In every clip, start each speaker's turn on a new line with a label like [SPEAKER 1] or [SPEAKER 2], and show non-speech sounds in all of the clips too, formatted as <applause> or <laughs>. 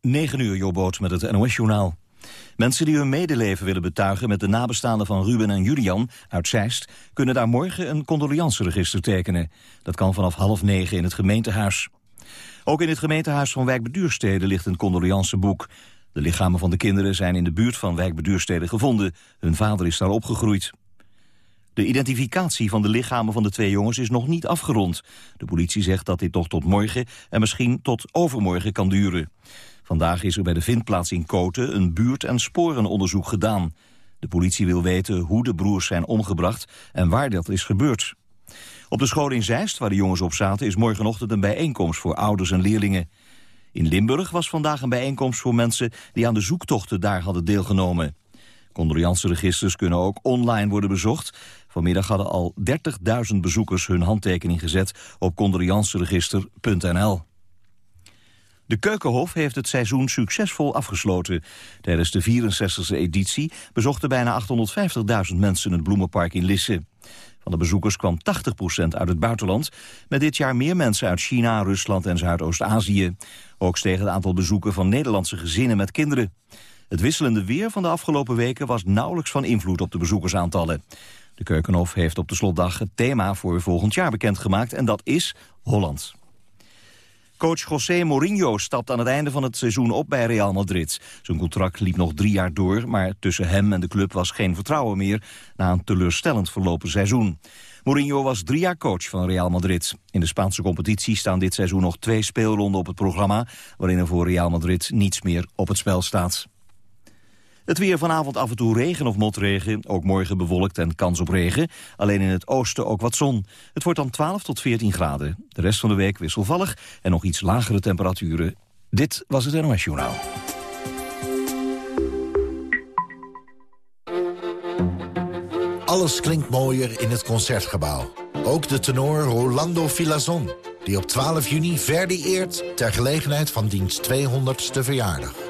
[SPEAKER 1] 9 uur, Jobboot met het NOS-journaal. Mensen die hun medeleven willen betuigen met de nabestaanden van Ruben en Julian uit Zeist... kunnen daar morgen een condoleanceregister tekenen. Dat kan vanaf half negen in het gemeentehuis. Ook in het gemeentehuis van Wijk Beduurstede ligt een condoleanceboek. De lichamen van de kinderen zijn in de buurt van Wijk Beduurstede gevonden. Hun vader is daar opgegroeid. De identificatie van de lichamen van de twee jongens is nog niet afgerond. De politie zegt dat dit nog tot morgen en misschien tot overmorgen kan duren. Vandaag is er bij de vindplaats in Koten een buurt- en sporenonderzoek gedaan. De politie wil weten hoe de broers zijn omgebracht en waar dat is gebeurd. Op de school in Zeist, waar de jongens op zaten, is morgenochtend een bijeenkomst voor ouders en leerlingen. In Limburg was vandaag een bijeenkomst voor mensen die aan de zoektochten daar hadden deelgenomen. Condoleanceregisters kunnen ook online worden bezocht. Vanmiddag hadden al 30.000 bezoekers hun handtekening gezet op condoleanceregister.nl. De Keukenhof heeft het seizoen succesvol afgesloten. Tijdens de 64e editie bezochten bijna 850.000 mensen het bloemenpark in Lisse. Van de bezoekers kwam 80% uit het buitenland. Met dit jaar meer mensen uit China, Rusland en Zuidoost-Azië. Ook steeg het aantal bezoeken van Nederlandse gezinnen met kinderen. Het wisselende weer van de afgelopen weken was nauwelijks van invloed op de bezoekersaantallen. De Keukenhof heeft op de slotdag het thema voor volgend jaar bekendgemaakt en dat is Holland. Coach José Mourinho stapt aan het einde van het seizoen op bij Real Madrid. Zijn contract liep nog drie jaar door, maar tussen hem en de club was geen vertrouwen meer na een teleurstellend verlopen seizoen. Mourinho was drie jaar coach van Real Madrid. In de Spaanse competitie staan dit seizoen nog twee speelronden op het programma... waarin er voor Real Madrid niets meer op het spel staat. Het weer vanavond af en toe regen of motregen. Ook morgen bewolkt en kans op regen. Alleen in het oosten ook wat zon. Het wordt dan 12 tot 14 graden. De rest van de week wisselvallig en nog iets lagere temperaturen. Dit was het NOS Journaal.
[SPEAKER 2] Alles klinkt mooier in het Concertgebouw. Ook de tenor Rolando Filazon, die op 12 juni Verdi eert... ter gelegenheid van diens 200ste verjaardag.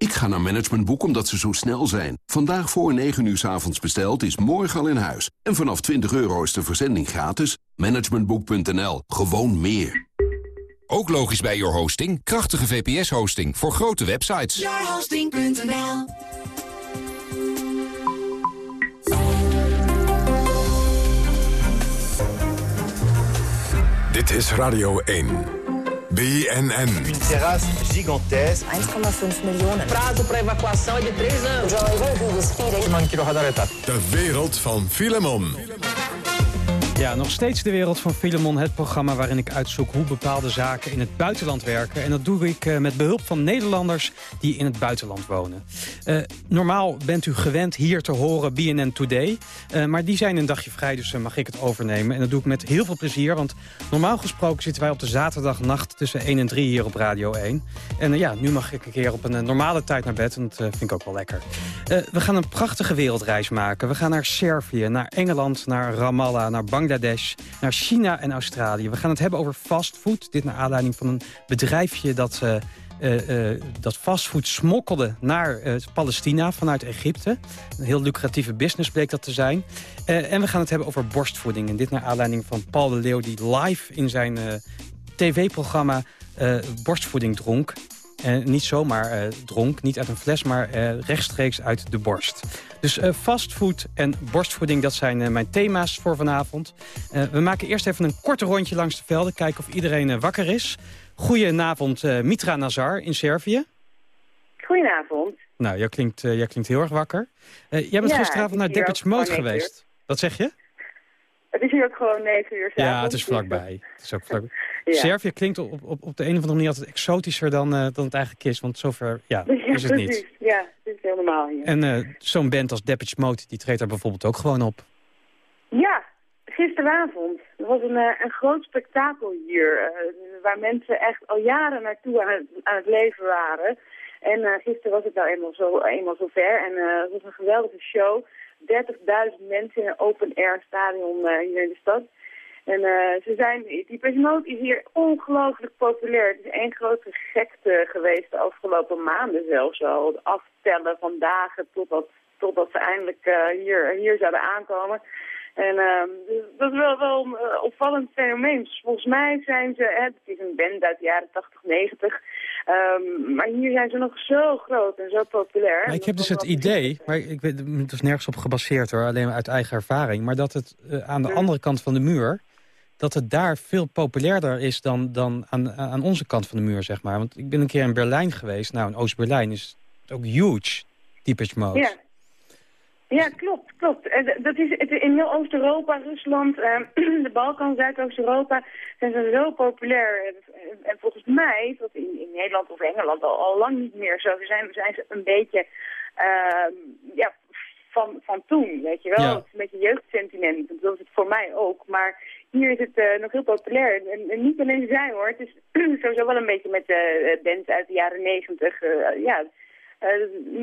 [SPEAKER 3] Ik ga naar Managementboek omdat ze zo snel zijn. Vandaag voor 9 uur s avonds besteld is morgen al in huis. En vanaf 20 euro is de verzending gratis. Managementboek.nl. Gewoon meer.
[SPEAKER 4] Ook logisch bij Your Hosting. Krachtige VPS-hosting voor grote websites.
[SPEAKER 5] Yourhosting.nl
[SPEAKER 6] Dit is Radio 1. BNN.
[SPEAKER 7] Une terrasse gigantesque.
[SPEAKER 8] 1,5 miljoen.
[SPEAKER 9] Prazo para evacuação é de 3 anos.
[SPEAKER 6] De wereld van Filemon.
[SPEAKER 10] Ja, nog steeds de wereld van Filemon, het programma waarin ik uitzoek hoe bepaalde zaken in het buitenland werken. En dat doe ik uh, met behulp van Nederlanders die in het buitenland wonen. Uh, normaal bent u gewend hier te horen BNN Today. Uh, maar die zijn een dagje vrij, dus mag ik het overnemen. En dat doe ik met heel veel plezier, want normaal gesproken zitten wij op de zaterdagnacht tussen 1 en 3 hier op Radio 1. En ja, nu mag ik een keer op een normale tijd naar bed en dat vind ik ook wel lekker. we gaan een prachtige wereldreis maken. We gaan naar Servië, naar Engeland, naar Ramallah, naar Bangladesh Naar China en Australië. We gaan het hebben over fastfood. Dit naar aanleiding van een bedrijfje dat... Uh, dat fastfood smokkelde naar Palestina vanuit Egypte. Een heel lucratieve business bleek dat te zijn. en we gaan het hebben over borstvoeding. En dit naar aanleiding van Paul de Leeuw... die live in zijn tv-programma borstvoeding dronk. En niet zomaar uh, dronk, niet uit een fles, maar uh, rechtstreeks uit de borst. Dus fastfood en borstvoeding, dat zijn mijn thema's voor vanavond. we maken eerst even een korte rondje langs de velden, kijken of iedereen wakker is. Goedenavond, Mitra Nazar in Servië.
[SPEAKER 11] Goedenavond.
[SPEAKER 10] Nou, jij klinkt, jij klinkt heel erg wakker. jij bent
[SPEAKER 11] ja,
[SPEAKER 10] gisteravond naar Deppage Mode geweest. Wat zeg je?
[SPEAKER 11] Het is hier ook gewoon 9 uur
[SPEAKER 10] Ja, het is vlakbij. Het is ook vlakbij. <laughs> Ja. Servië klinkt op, op, op de een of andere manier altijd exotischer dan, uh, dan het eigenlijk is. Want zover ja, <laughs>
[SPEAKER 11] ja
[SPEAKER 10] is het niet.
[SPEAKER 11] Ja, het is heel normaal hier.
[SPEAKER 10] En uh, zo'n band als Depeche Mode, die treedt daar bijvoorbeeld ook gewoon op.
[SPEAKER 11] Ja, gisteravond. Er was een, uh, een groot spektakel hier. waar mensen echt al jaren naartoe aan het, aan het leven waren. En gisteren was het nou eenmaal zo, eenmaal zo ver. En het was een geweldige show. 30.000 mensen in een open-air stadion hier in de stad. En uh, ze zijn, die Mode is hier ongelooflijk populair. Het is één grote gekte geweest de afgelopen maanden zelfs al. Het aftellen van dagen totdat, totdat ze eindelijk uh, hier, hier zouden aankomen. En uh, dat is wel, wel een uh, opvallend fenomeen. Dus volgens mij zijn ze, hè, het is een band uit de jaren 80, 90. Um, maar hier zijn ze nog zo groot en zo populair.
[SPEAKER 10] Maar ik heb dus het idee, maar ik weet, het is nergens op gebaseerd hoor, alleen maar uit eigen ervaring. Maar dat het uh, aan de andere kant van de muur, dat het daar veel populairder is dan, dan aan, aan onze kant van de muur, zeg maar. Want ik ben een keer in Berlijn geweest. Nou, in Oost-Berlijn is het ook huge, Deepest Mode.
[SPEAKER 11] Ja. Ja, klopt, klopt. Dat is, het, in heel Oost-Europa, Rusland, eh, <clears throat> de Balkan, Zuidoost-Europa zijn ze zo populair. En, en, volgens mij dat in, in Nederland of Engeland al, al lang niet meer zo. Zijn, zijn ze een beetje uh, ja, van, van toen, weet je wel.
[SPEAKER 10] Ja.
[SPEAKER 11] Het is een beetje jeugdsentiment, dat is het voor mij ook. Maar hier is het uh, nog heel populair. En, en, niet alleen zij hoor, het is <clears throat> sowieso wel een beetje met de uh, bands uit de jaren negentig. Uh, ja, uh,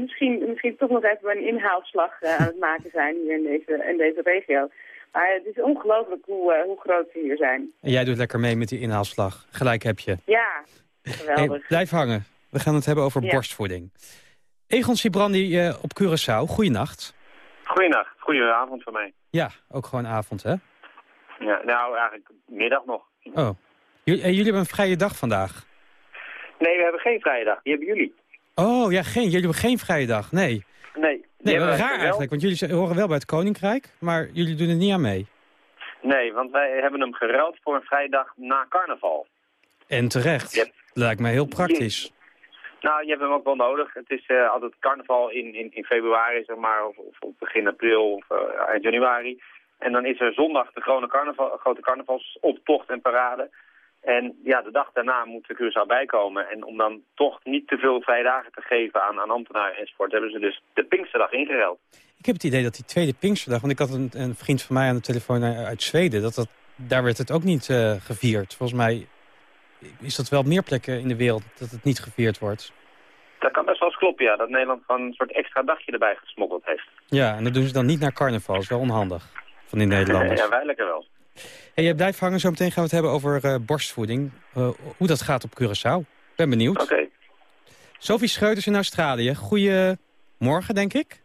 [SPEAKER 11] misschien, misschien toch nog even een inhaalslag uh, aan het maken zijn hier in deze, in deze regio. Maar het is ongelooflijk hoe, uh, hoe groot ze hier zijn.
[SPEAKER 10] En jij doet lekker mee met die inhaalslag. Gelijk heb je.
[SPEAKER 11] Ja, geweldig.
[SPEAKER 10] Hey, blijf hangen. We gaan het hebben over
[SPEAKER 11] Ja.
[SPEAKER 10] borstvoeding. Egon Sibrandi uh, op Curaçao. Goeienacht.
[SPEAKER 8] Goeienacht. Goedenavond voor mij.
[SPEAKER 10] Ja, ook gewoon avond, hè?
[SPEAKER 8] Ja, nou, eigenlijk middag nog.
[SPEAKER 10] Oh. Jullie, jullie hebben een vrije dag vandaag?
[SPEAKER 8] Nee, we hebben geen vrije dag. Die hebben jullie.
[SPEAKER 10] Oh, ja, geen, jullie hebben geen vrije dag. Nee.
[SPEAKER 8] Nee.
[SPEAKER 10] Nee, raar eigenlijk, want jullie horen wel bij het Koninkrijk, maar jullie doen er niet aan mee.
[SPEAKER 8] Nee, want wij hebben hem geruild voor een vrije dag na carnaval.
[SPEAKER 10] En terecht.
[SPEAKER 8] Yep.
[SPEAKER 10] Lijkt mij heel praktisch.
[SPEAKER 8] Nou, je hebt hem ook wel nodig. Het is uh, altijd carnaval in, in, in februari, zeg maar, of, of begin april of uh, eind januari. En dan is er zondag de grote, carnaval, grote carnavalsoptocht en parade. En ja, de dag daarna moet de Curaçao bijkomen. En om dan toch niet te veel vrije dagen te geven aan, aan ambtenaren enzovoort... hebben ze dus de Pinksterdag ingeruild.
[SPEAKER 10] Ik heb het idee dat die tweede Pinksterdag... want ik had een, een vriend van mij aan de telefoon uit Zweden... Dat dat, daar werd het ook niet uh, gevierd. Volgens mij is dat wel op meer plekken in de wereld dat het niet gevierd wordt.
[SPEAKER 8] Dat kan best wel eens kloppen, ja. Dat Nederland gewoon een soort extra dagje erbij gesmokkeld heeft.
[SPEAKER 10] Ja, en dat doen ze dan niet naar carnaval. Dat is wel onhandig van die Nederlanders.
[SPEAKER 8] ja, wij lekker wel.
[SPEAKER 10] Hey, jij blijft hangen. Zo meteen gaan we het hebben over uh, borstvoeding. Uh, hoe dat gaat op Curaçao. Ben benieuwd.
[SPEAKER 8] Oké. Okay.
[SPEAKER 10] Sophie Scheuters in Australië. Goedemorgen, denk ik.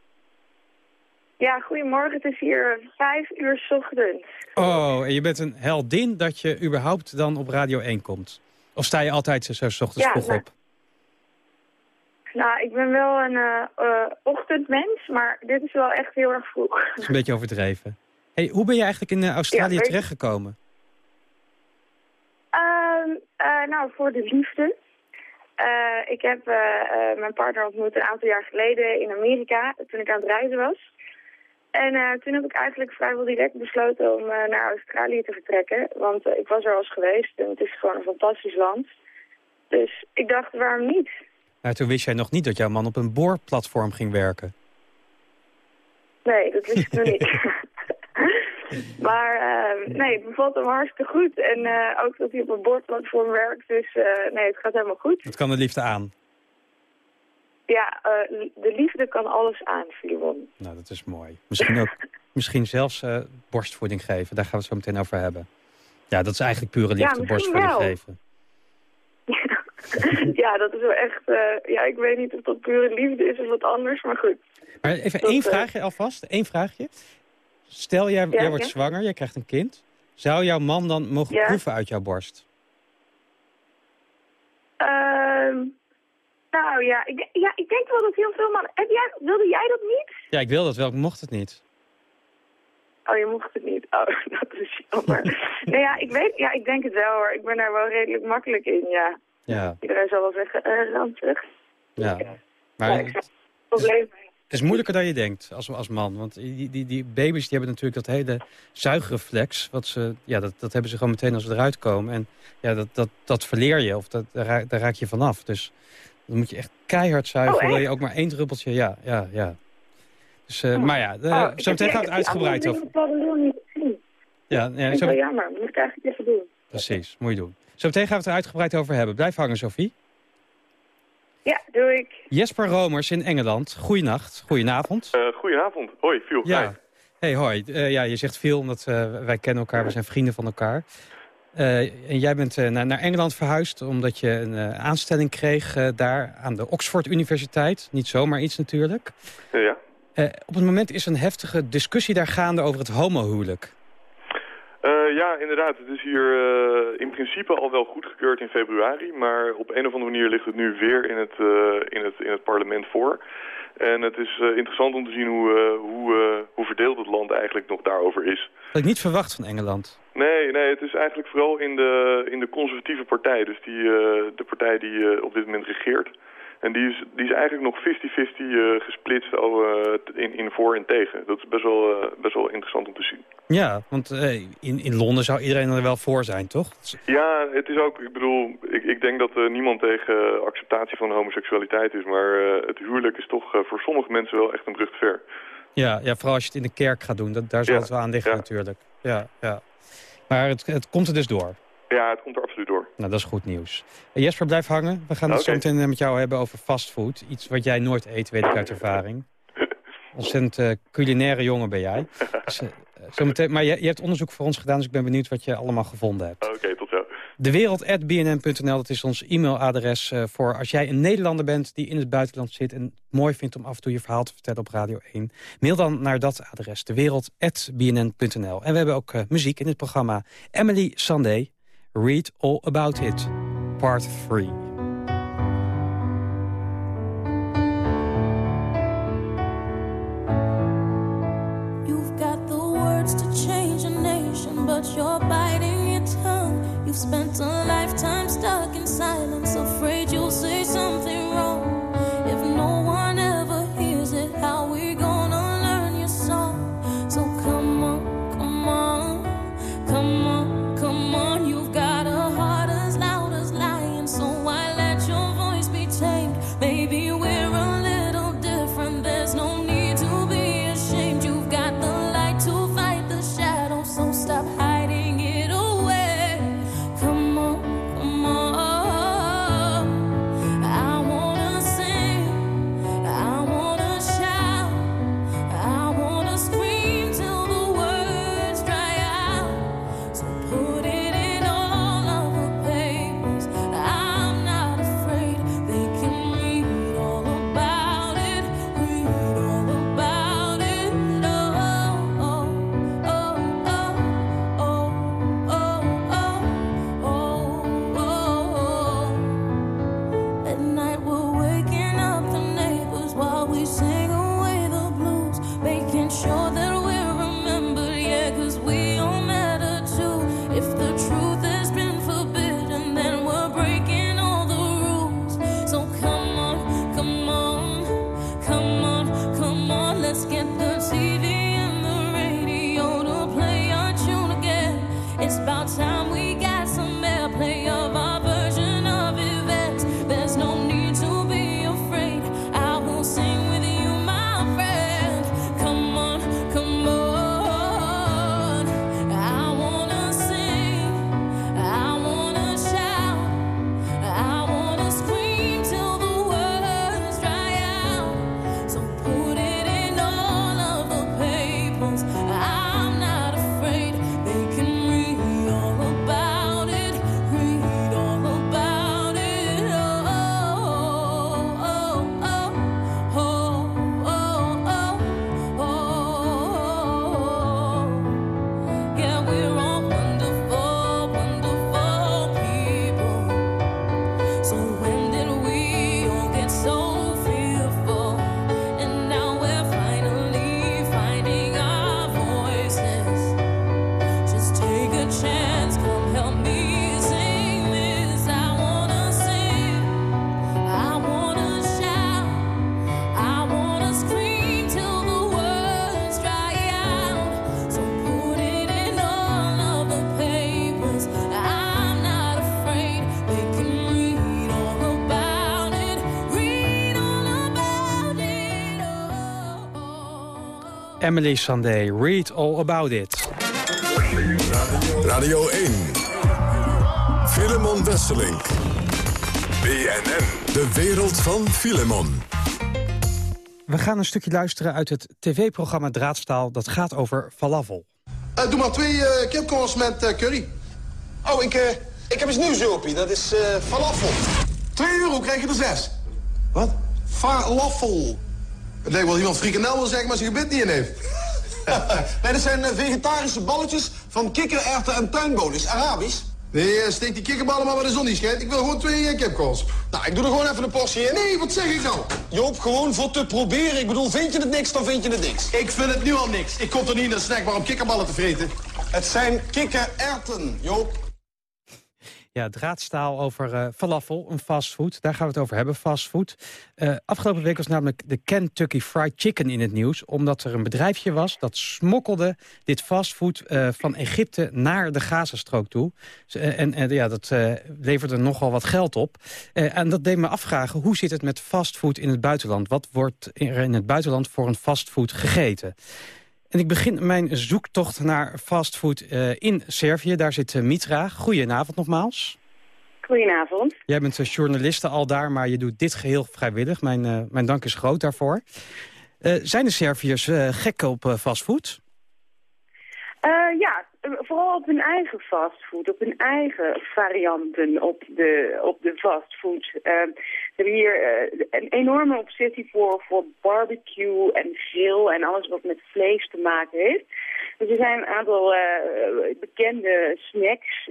[SPEAKER 12] Ja, goedemorgen. Het is hier vijf uur s ochtends.
[SPEAKER 10] Oh, en je bent een heldin dat je überhaupt dan op Radio 1 komt. Of sta je altijd zo s ochtends
[SPEAKER 12] ja,
[SPEAKER 10] vroeg
[SPEAKER 12] nou,
[SPEAKER 10] op?
[SPEAKER 12] Nou, ik ben wel een uh, uh, ochtendmens, maar dit is wel echt heel erg vroeg.
[SPEAKER 10] Dat is een beetje overdreven. Hey, hoe ben je eigenlijk in uh, Australië
[SPEAKER 12] ja,
[SPEAKER 10] terechtgekomen?
[SPEAKER 12] Uh, nou, voor de liefde. Uh, ik heb mijn partner ontmoet een aantal jaar geleden in Amerika, toen ik aan het reizen was. En toen heb ik eigenlijk vrijwel direct besloten om naar Australië te vertrekken. Want ik was er al eens geweest en het is gewoon een fantastisch land. Dus ik dacht, waarom niet?
[SPEAKER 10] Nou, toen wist jij nog niet dat jouw man op een boorplatform ging werken.
[SPEAKER 12] Nee, dat wist ik nog niet. <laughs> maar uh, nee, het bevalt hem hartstikke goed. En uh, ook dat hij op een boordplatform werkt. Dus uh, nee, het gaat helemaal goed.
[SPEAKER 10] Het kan de liefde aan.
[SPEAKER 12] Ja, de liefde kan alles aan, Filimon.
[SPEAKER 10] Nou, dat is mooi. Misschien ook, <laughs> misschien zelfs borstvoeding geven. Daar gaan we het zo meteen over hebben. Ja, dat is eigenlijk pure liefde,
[SPEAKER 12] ja,
[SPEAKER 10] borstvoeding
[SPEAKER 12] wel.
[SPEAKER 10] geven. <laughs>
[SPEAKER 12] ja, dat is wel echt... ja, ik weet niet of dat pure liefde is of wat anders, maar goed.
[SPEAKER 10] Maar even
[SPEAKER 12] dat,
[SPEAKER 10] één vraagje alvast. Eén vraagje. Stel, jij,
[SPEAKER 12] ja,
[SPEAKER 10] jij wordt
[SPEAKER 12] ja.
[SPEAKER 10] zwanger, jij krijgt een kind. Zou jouw man dan mogen
[SPEAKER 12] ja.
[SPEAKER 10] proeven uit jouw borst?
[SPEAKER 12] Uh, nou ja ik, ja, ik denk wel dat heel veel mannen... Heb jij, wilde jij dat niet?
[SPEAKER 10] Ja, ik wil dat wel, ik mocht het niet.
[SPEAKER 12] Oh, je mocht het niet. Oh, <laughs> dat is jammer. nou ja, ik weet, ja, ik denk het wel hoor. Ik ben daar wel redelijk makkelijk in, ja.
[SPEAKER 10] Ja.
[SPEAKER 12] Iedereen zal wel zeggen, uh, ranzig.
[SPEAKER 10] Ja. Maar
[SPEAKER 12] ja, ik het probleem
[SPEAKER 10] het is moeilijker dan je denkt als, als man. Want die, die, die baby's die hebben natuurlijk dat hele zuigreflex. Wat ze, ja, dat, dat hebben ze gewoon meteen als ze eruit komen. En ja, dat, dat, dat verleer je of dat, daar, raak, daar raak je vanaf. Dus dan moet je echt keihard zuigen.
[SPEAKER 12] Oh,
[SPEAKER 10] wil je ook maar één druppeltje, ja, ja, ja. Dus, uh,
[SPEAKER 12] oh.
[SPEAKER 10] Maar ja,
[SPEAKER 12] oh,
[SPEAKER 10] zo meteen gaan we het uitgebreid over.
[SPEAKER 12] Ja, ja,
[SPEAKER 10] ja
[SPEAKER 12] zo... wel jammer. Dat moet ik eigenlijk even doen.
[SPEAKER 10] Precies, moet je doen. Zo meteen gaan we het er uitgebreid over hebben. Blijf hangen, Sophie.
[SPEAKER 12] Ja, doe ik.
[SPEAKER 10] Jesper Romers in Engeland. Goeienacht, goedenavond.
[SPEAKER 13] Uh, goedenavond. Hoi, veel
[SPEAKER 10] Ja. Hey, hoi. Uh, ja, je zegt veel omdat uh, wij kennen elkaar, we zijn vrienden van elkaar. Uh, en jij bent naar, naar, Engeland verhuisd omdat je een aanstelling kreeg daar aan de Oxford Universiteit. Niet zomaar iets natuurlijk.
[SPEAKER 13] Ja.
[SPEAKER 10] op het moment is een heftige discussie daar gaande over het homohuwelijk.
[SPEAKER 13] Ja, inderdaad. Het is hier in principe al wel goedgekeurd in februari. Maar op een of andere manier ligt het nu weer in het, in het, in het parlement voor. En het is interessant om te zien hoe, hoe, hoe verdeeld het land eigenlijk nog daarover is.
[SPEAKER 10] Dat ik niet verwacht van Engeland.
[SPEAKER 13] Nee, nee, het is eigenlijk vooral in de, in de conservatieve partij. Dus die, de partij die op dit moment regeert. En die is, die is eigenlijk nog 50-50 uh, gesplitst over, in, in voor en tegen. Dat is best wel, uh, best wel interessant om te zien.
[SPEAKER 10] Ja, want uh, in, in Londen zou iedereen er wel voor zijn, toch?
[SPEAKER 13] Ja, het is ook, ik bedoel, ik, ik denk dat niemand tegen acceptatie van homoseksualiteit is. Maar het huwelijk is toch voor sommige mensen wel echt een brug te ver.
[SPEAKER 10] Ja, ja, vooral als je het in de kerk gaat doen. Dat, daar zal ja, het wel aan liggen ja. natuurlijk. Ja, ja. Maar het, het komt er dus door.
[SPEAKER 13] Ja, het komt er absoluut door.
[SPEAKER 10] Nou, dat is goed nieuws. Jesper, blijf hangen. We gaan het okay. zo meteen met jou hebben over fastfood. Iets wat jij nooit eet, weet ik uit ervaring. <laughs> Ontzettend uh, culinaire jongen ben jij. Dus, uh, zometeen, maar je, je, hebt onderzoek voor ons gedaan, dus ik ben benieuwd wat je allemaal gevonden hebt.
[SPEAKER 13] Oké, okay, tot zo.
[SPEAKER 10] Dewereld.bnn.nl, dat is ons e-mailadres uh, voor als jij een Nederlander bent die in het buitenland zit... en mooi vindt om af en toe je verhaal te vertellen op Radio 1. Mail dan naar dat adres, dewereld.bnn.nl. En we hebben ook muziek in het programma. Emily Sandé, Read All About It, Part 3.
[SPEAKER 14] You've got the words to change a nation, but you're biting your tongue. You've spent a lifetime stuck in silence, afraid you'll say something wrong.
[SPEAKER 10] Emily Sandé, Read All About It.
[SPEAKER 6] Radio 1. Filemon Wesselink. BNN. De wereld van Filemon.
[SPEAKER 10] We gaan een stukje luisteren uit het tv-programma Draadstaal. Dat gaat over falafel.
[SPEAKER 15] Uh, doe maar twee uh, kipcorns met uh, curry. Oh, ik, ik heb eens nieuws, Jopie. Dat is falafel. 2 euro krijg je er zes. Wat? Falafel. Het lijkt wel iemand frikandel wil zeggen, maar zijn gebit niet in heeft. <laughs> nee, dat zijn vegetarische balletjes van kikkererwten en tuinbonen. Arabisch. Nee, steek die kikkerballen maar waar de zon niet schijnt. Ik wil gewoon twee uh, kipcorns. Nou, ik doe er gewoon even een portie in. Nee, wat zeg ik nou? Joop, gewoon voor te proberen. Ik bedoel, vind je het niks, dan vind je het niks. Ik vind het nu al niks. Ik kom er niet in de snackbar om kikkerballen te vreten. Het zijn kikkererwten, Joop.
[SPEAKER 10] Ja, draadstaal over uh, falafel, een fastfood. Daar gaan we het over hebben, fastfood. Uh, afgelopen week was namelijk de Kentucky Fried Chicken in het nieuws... omdat er een bedrijfje was dat smokkelde dit fastfood uh, van Egypte naar de Gazastrook toe. en, en ja, dat leverde nogal wat geld op. en dat deed me afvragen, hoe zit het met fastfood in het buitenland? Wat wordt er in het buitenland voor een fastfood gegeten? En ik begin mijn zoektocht naar fastfood uh, in Servië. Daar zit uh, Mitra. Goedenavond nogmaals.
[SPEAKER 11] Goedenavond.
[SPEAKER 10] Jij bent uh, journaliste al daar, maar je doet dit geheel vrijwillig. Mijn, mijn dank is groot daarvoor. zijn de Serviërs gek op fastfood?
[SPEAKER 11] ja, vooral op hun eigen fastfood, op hun eigen varianten op de, op de fastfood. Ze hebben hier uh, een enorme obsessie voor, voor barbecue en grill en alles wat met vlees te maken heeft. Dus er zijn een aantal uh, bekende snacks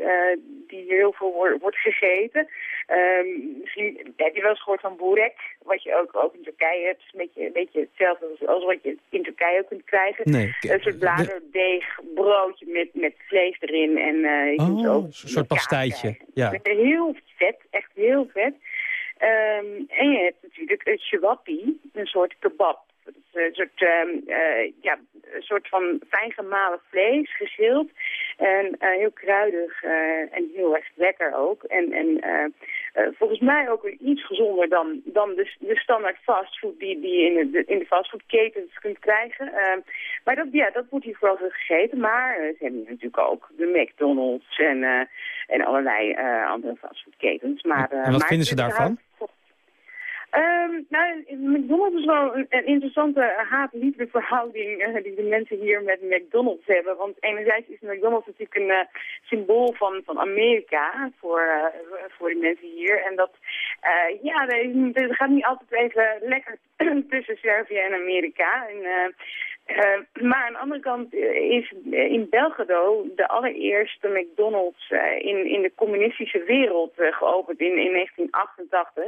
[SPEAKER 11] die hier heel veel wordt, wordt gegeten. Um, misschien heb je wel eens gehoord van burek, wat je ook, ook in Turkije hebt. Het is een beetje, een beetje hetzelfde als, als wat je in Turkije ook kunt krijgen.
[SPEAKER 10] Nee,
[SPEAKER 11] een soort bladerdeeg, broodje met, met vlees erin. En, uh, je
[SPEAKER 10] oh, ook een soort pastijtje. Ja.
[SPEAKER 11] Heel vet, echt heel vet. Um, en je hebt natuurlijk het shawapi, een soort kebab. Dat is een soort, um, uh, ja, een soort van fijn gemalen vlees, geschild. En uh, heel kruidig uh, en heel erg lekker ook. En, en uh, volgens mij ook weer iets gezonder dan, dan de, de standaard fastfood die, die je in de, in de fastfoodketens kunt krijgen. maar dat, ja, dat wordt hier vooral gegeten. Maar ze hebben natuurlijk ook de McDonald's en, en allerlei andere fastfoodketens. Maar,
[SPEAKER 10] en wat
[SPEAKER 11] maar
[SPEAKER 10] vinden ze daarvan?
[SPEAKER 11] Um, nou, McDonald's is wel een, een interessante haat-liefde verhouding uh, die de mensen hier met McDonald's hebben. Want enerzijds is McDonald's natuurlijk een uh, symbool van, van Amerika voor, uh, voor de mensen hier. En dat, ja, dat gaat niet altijd even lekker <clears throat> tussen Servië en Amerika. En, uh, maar aan de andere kant is in Belgrado de allereerste McDonald's in, in de communistische wereld geopend in, in 1988.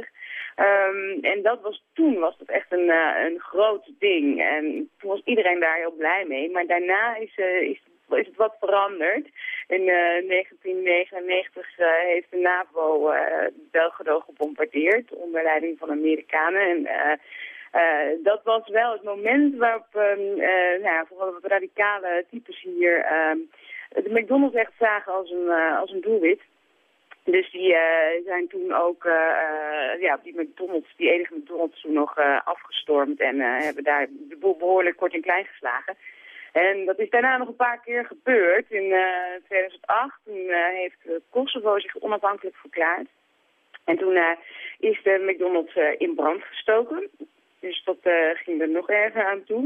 [SPEAKER 11] Um, en dat was, toen was dat echt een, een groot ding. En toen was iedereen daar heel blij mee. Maar daarna is, is, is het wat veranderd. In 1999 heeft de NAVO Belgrado gebombardeerd onder leiding van Amerikanen. En uh, dat was wel het moment waarop uh, nou, vooral wat radicale types hier uh, de McDonald's echt zagen als een, als een doelwit. Dus die zijn toen ook ja, die McDonald's, die enige McDonald's toen nog afgestormd en hebben daar de boel behoorlijk kort en klein geslagen. En dat is daarna nog een paar keer gebeurd. In 2008 toen, heeft Kosovo zich onafhankelijk verklaard. En toen is de McDonald's in brand gestoken. Dus dat uh, ging er nog erger aan toe.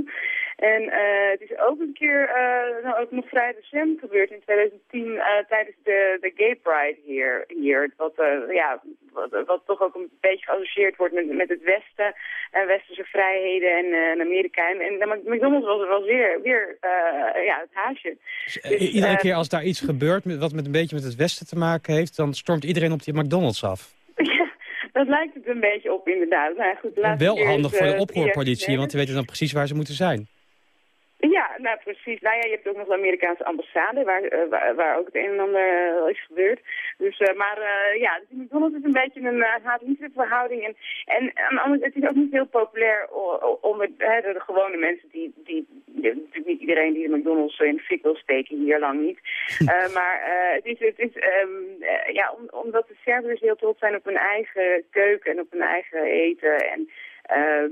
[SPEAKER 11] En uh, het is ook een keer, uh, nou ook nog vrij recent gebeurd in 2010 tijdens de, de Gay Pride hier. hier wat, ja, wat, wat, toch ook een beetje geassocieerd wordt met, met het Westen en westerse vrijheden en, Amerika. En, en McDonald's was, was weer, weer ja, het haasje.
[SPEAKER 10] Dus, dus iedere keer als daar iets gebeurt wat met een beetje met het Westen te maken heeft, dan stormt iedereen op die McDonald's af. <laughs>
[SPEAKER 11] Dat lijkt het een beetje op, inderdaad. Nou, goed,
[SPEAKER 10] wel handig voor de eh, oproerpolitie, want die weten dan precies waar ze moeten zijn.
[SPEAKER 11] Ja, nou precies. Nou ja, je hebt ook nog de Amerikaanse ambassade, waar, uh, waar, waar, ook het een en ander uh, is gebeurd. Dus, uh, maar ja, dus McDonald's is een beetje een haat-liefde verhouding. En, en het is ook niet heel populair onder de, de, gewone mensen die, die, natuurlijk niet iedereen die de McDonald's in de fik wil steken, hier lang niet. <laughs> maar het is, het is um, ja, om, omdat de Serviërs heel trots zijn op hun eigen keuken en op hun eigen eten. En ehm,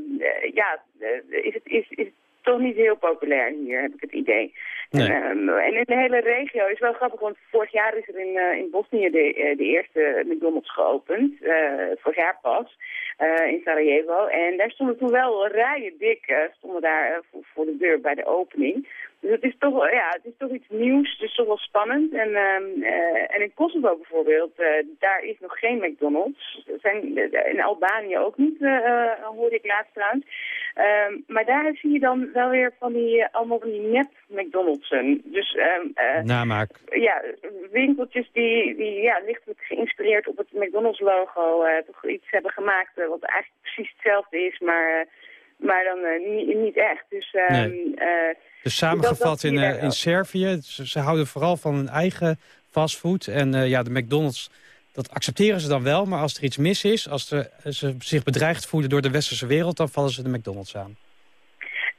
[SPEAKER 11] ja, is het, is, is toch niet heel populair hier, heb ik het idee.
[SPEAKER 10] Nee.
[SPEAKER 11] En, um, en, in de hele regio is wel grappig, want vorig jaar is er in, uh, in Bosnië de, uh, de eerste McDonald's geopend. Uh, vorig jaar pas. eh, in Sarajevo. En daar stonden toen wel rijen dik uh, stonden daar uh, voor, voor, de deur bij de opening. Dus het is toch, ja, het is toch iets nieuws. Het is toch wel spannend. En, ehm, en in Kosovo bijvoorbeeld, daar is nog geen McDonald's. Zijn, in Albanië ook niet, hoorde ik laatst trouwens. Um, maar daar zie je dan wel weer van die, allemaal van die net McDonald'sen. Dus, um,
[SPEAKER 10] Namaak.
[SPEAKER 11] Ja, winkeltjes die, die ja, lichtelijk geïnspireerd op het McDonald's-logo toch iets hebben gemaakt wat eigenlijk precies hetzelfde is, maar, maar dan niet, niet, echt. Dus,
[SPEAKER 10] nee. dus samengevat in, in Servië, ze, ze, houden vooral van hun eigen fastfood. En ja, de McDonald's, dat accepteren ze dan wel. Maar als er iets mis is, als ze zich bedreigd voelen door de westerse wereld... dan vallen ze de McDonald's aan.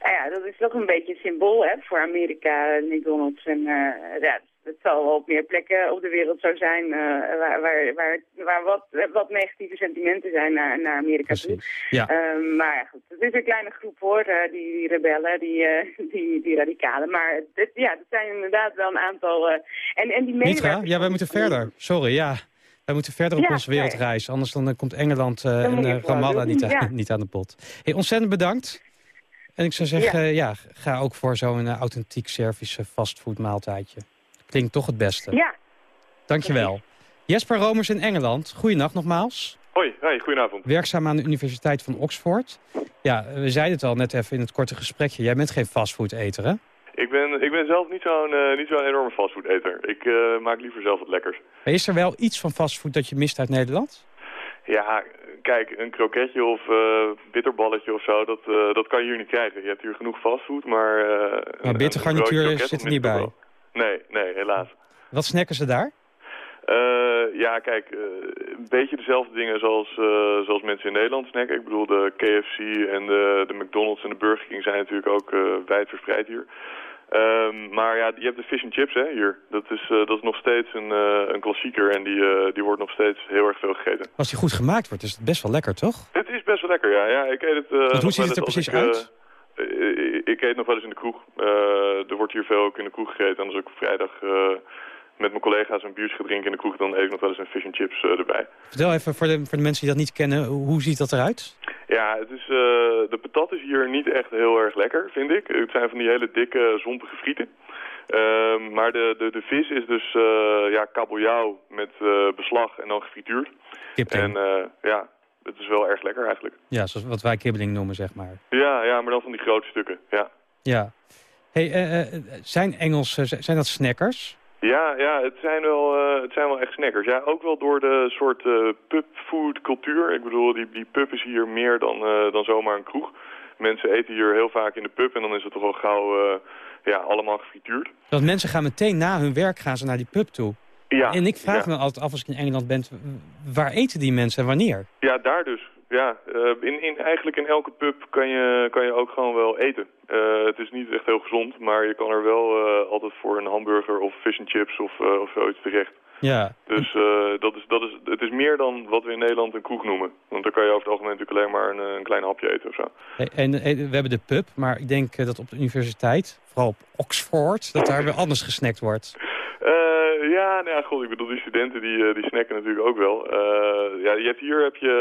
[SPEAKER 11] Nou ja, dat is toch een beetje een symbool hè, voor Amerika, McDonald's. En uh, ja, het zal wel op meer plekken op de wereld zo zijn uh, waar, waar, waar, waar wat, wat negatieve sentimenten zijn naar, naar Amerika toe.
[SPEAKER 10] Ja.
[SPEAKER 11] Uh, maar ja, goed, het is een kleine groep hoor, uh, die, die rebellen, die, <laughs> die, die radicalen. Maar dit, ja, het zijn inderdaad wel een aantal... en, en die
[SPEAKER 10] Mitra, ja, wij moeten verder. Sorry, ja. Wij moeten verder op
[SPEAKER 11] Ja,
[SPEAKER 10] onze wereldreis. Anders dan, komt Engeland en Ramallah niet,
[SPEAKER 11] ja. <laughs>
[SPEAKER 10] niet aan de pot. Hey, ontzettend bedankt. En ik zou zeggen,
[SPEAKER 11] Ja.
[SPEAKER 10] ja, ga ook voor zo'n eh, authentiek Servische fastfoodmaaltijdje. Klinkt toch het beste.
[SPEAKER 11] Ja,
[SPEAKER 10] Dankjewel. Jesper Romers in Engeland. Goeienacht nogmaals.
[SPEAKER 13] Hoi, hoi, goedenavond.
[SPEAKER 10] Werkzaam aan de Universiteit van Oxford. Ja, we zeiden het al net even in het korte gesprekje. Jij bent geen fastfood-eter, hè?
[SPEAKER 13] Ik ben, ik ben zelf niet zo'n eh, niet zo'n enorme fastfood-eter. Ik eh, maak liever zelf wat lekkers.
[SPEAKER 10] Maar is er wel iets van fastfood dat je mist uit Nederland?
[SPEAKER 13] Ja, kijk, een kroketje of eh bitterballetje of zo, dat, eh, dat kan je hier niet krijgen. Je hebt hier genoeg fastfood, maar... eh,
[SPEAKER 10] Maar bittergarnituur zit er niet bij.
[SPEAKER 13] wel. Nee, nee, helaas.
[SPEAKER 10] Wat snacken ze daar?
[SPEAKER 13] Eh, ja, kijk, eh, een beetje dezelfde dingen zoals, eh, zoals mensen in Nederland snacken. Ik bedoel, de KFC en de, de McDonald's en de Burger King zijn natuurlijk ook wijd verspreid hier. Ehm, maar ja, je hebt de fish and chips hè, hier. Dat is, dat is nog steeds een, een klassieker en die, die wordt nog steeds heel erg veel gegeten.
[SPEAKER 10] Als die goed gemaakt wordt, is het best wel lekker, toch?
[SPEAKER 13] Het is best wel lekker, ja. ja ik eet het,
[SPEAKER 10] hoe ziet het er precies
[SPEAKER 13] ik,
[SPEAKER 10] uit?
[SPEAKER 13] Eh, ik eet nog wel eens in de kroeg. Eh, er wordt hier veel ook in de kroeg gegeten. En als ik vrijdag eh, met mijn collega's een biertje ga drinken in de kroeg... dan eet ik nog wel eens een fish and chips erbij.
[SPEAKER 10] Vertel even voor de, voor de mensen die dat niet kennen, hoe ziet dat eruit?
[SPEAKER 13] Ja, het is, de patat is hier niet echt heel erg lekker, vind ik. Het zijn van die hele dikke, zompige frieten. Ehm, maar de, de, de vis is dus ja, kabeljauw met beslag en dan gefrituurd.
[SPEAKER 10] Kipling.
[SPEAKER 13] En ja, het is wel erg lekker eigenlijk.
[SPEAKER 10] Ja, zoals wat wij kibbeling noemen, zeg maar.
[SPEAKER 13] Ja, ja, maar dan van die grote stukken, ja.
[SPEAKER 10] Ja. Hey, eh, eh, zijn Engelse, zijn dat snackers?
[SPEAKER 13] Ja, ja het, zijn wel, eh, het zijn wel echt snackers. Ja, ook wel door de soort eh pubfood cultuur. Ik bedoel, die, die pub is hier meer dan, eh, dan zomaar een kroeg. Mensen eten hier heel vaak in de pub en dan is het toch wel gauw eh, ja, allemaal gefrituurd.
[SPEAKER 10] Dat mensen gaan meteen na hun werk gaan ze naar die pub toe.
[SPEAKER 13] Ja,
[SPEAKER 10] en ik vraag
[SPEAKER 13] ja.
[SPEAKER 10] me altijd af als ik in Engeland ben, waar eten die mensen en wanneer?
[SPEAKER 13] Ja, daar dus. Ja, eh, in, in, eigenlijk in elke pub kan je, kan je ook gewoon wel eten. Eh, het is niet echt heel gezond, maar je kan er wel eh, altijd voor een hamburger of fish and chips of, eh, of zoiets terecht.
[SPEAKER 10] Ja,
[SPEAKER 13] Dus dat is, dat is, het is meer dan wat we in Nederland een kroeg noemen. Want dan kan je over het algemeen natuurlijk alleen maar een, een klein hapje eten of zo.
[SPEAKER 10] Hey, en we hebben de pub, maar ik denk dat op de universiteit, vooral op Oxford, dat daar weer anders gesnackt wordt.
[SPEAKER 13] Eh, ja, nou ja, god, ik bedoel, die studenten die, eh, die snacken natuurlijk ook wel. Eh, ja, je hebt hier heb je,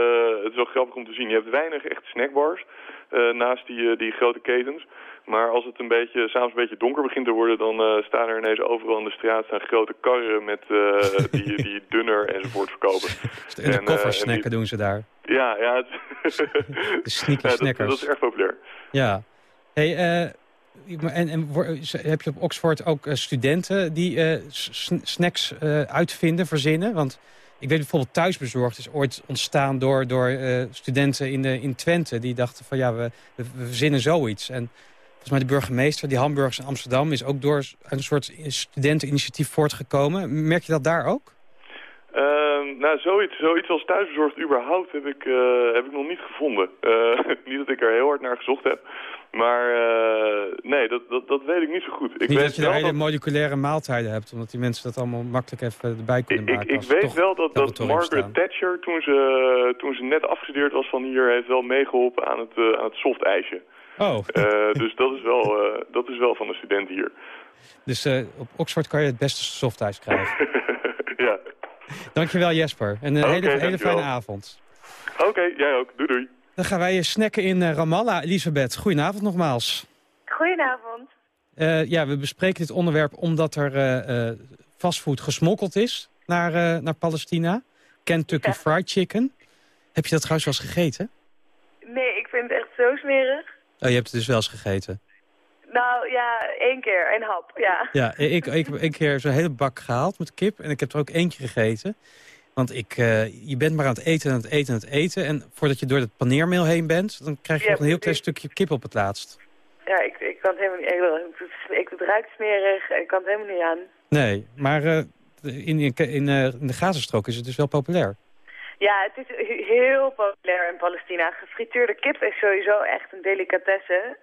[SPEAKER 13] het is wel grappig om te zien, je hebt weinig echt snackbars eh, naast die, die grote ketens. Maar als het een beetje, s'avonds een beetje donker begint te worden, dan staan er ineens overal in de straat staan grote karren met die, <laughs> die dunner enzovoort verkopen.
[SPEAKER 10] De
[SPEAKER 13] En, eh, en
[SPEAKER 10] snacken
[SPEAKER 13] die-
[SPEAKER 10] doen ze daar.
[SPEAKER 13] Ja, ja. Het, <laughs>
[SPEAKER 10] De sneaky
[SPEAKER 13] ja, dat,
[SPEAKER 10] snackers.
[SPEAKER 13] dat is erg populair.
[SPEAKER 10] Ja. Hey, eh, en, en z- heb je op Oxford ook eh, studenten die eh, snacks eh, uitvinden, verzinnen? Want ik weet bijvoorbeeld thuisbezorgd is ooit ontstaan door, door eh, studenten in, de, in Twente. Die dachten van ja, we, verzinnen zoiets. En volgens mij de burgemeester, die hamburgers in Amsterdam... is ook door een soort studenteninitiatief voortgekomen. Merk je dat daar ook?
[SPEAKER 13] Ehm, nou, zoiets, zoiets als thuisbezorgd überhaupt heb ik, eh, heb ik nog niet gevonden. Eh, <laughs> niet dat ik er heel hard naar gezocht heb. Maar eh, nee, dat, dat, dat weet ik niet zo goed. Ik
[SPEAKER 10] Niet
[SPEAKER 13] weet
[SPEAKER 10] dat je daar hele moleculaire maaltijden hebt... omdat die mensen dat allemaal makkelijk even erbij kunnen maken.
[SPEAKER 13] ik weet wel dat, Margaret
[SPEAKER 10] staan.
[SPEAKER 13] Thatcher, toen ze, toen ze net afgestudeerd was van hier, heeft wel meegeholpen aan het, eh, aan het softijsje.
[SPEAKER 10] Oh,
[SPEAKER 13] Eh, dus dat is, wel, dat is wel van de studenten hier.
[SPEAKER 10] dus op Oxford kan je het beste softijs krijgen. <laughs>
[SPEAKER 13] ja,
[SPEAKER 10] Dankjewel Jesper. En een hele, hele fijne avond.
[SPEAKER 13] Oké, jij ook. Doei doei.
[SPEAKER 10] Dan gaan wij snacken in eh, Ramallah. Elisabeth, goedenavond nogmaals.
[SPEAKER 11] Goedenavond.
[SPEAKER 10] Eh, ja, we bespreken dit onderwerp omdat er eh, fastfood gesmokkeld is naar, naar Palestina. Kentucky Fried Chicken. Heb je dat trouwens wel eens gegeten?
[SPEAKER 11] Nee, ik vind het echt zo smerig.
[SPEAKER 10] Oh, je hebt het dus wel eens gegeten.
[SPEAKER 11] Nou ja, één keer, een hap, ja.
[SPEAKER 10] Ja, ik, ik heb een keer zo'n hele bak gehaald met kip. En ik heb er ook eentje gegeten. Want ik, eh, je bent maar aan het eten en aan het eten en het eten. En voordat je door het paneermeel heen bent... dan krijg je
[SPEAKER 11] Ja,
[SPEAKER 10] nog een heel klein stukje kip op het laatst.
[SPEAKER 11] Ja, ik, ik kan het helemaal niet... Ik, ik, het ruikt smerig en ik kan het helemaal niet aan.
[SPEAKER 10] Nee, maar eh, in, in, in, eh, in de Gazastrook is het dus wel populair.
[SPEAKER 11] Ja, het is he- heel populair in Palestina. Gefrituurde kip is sowieso echt een delicatesse.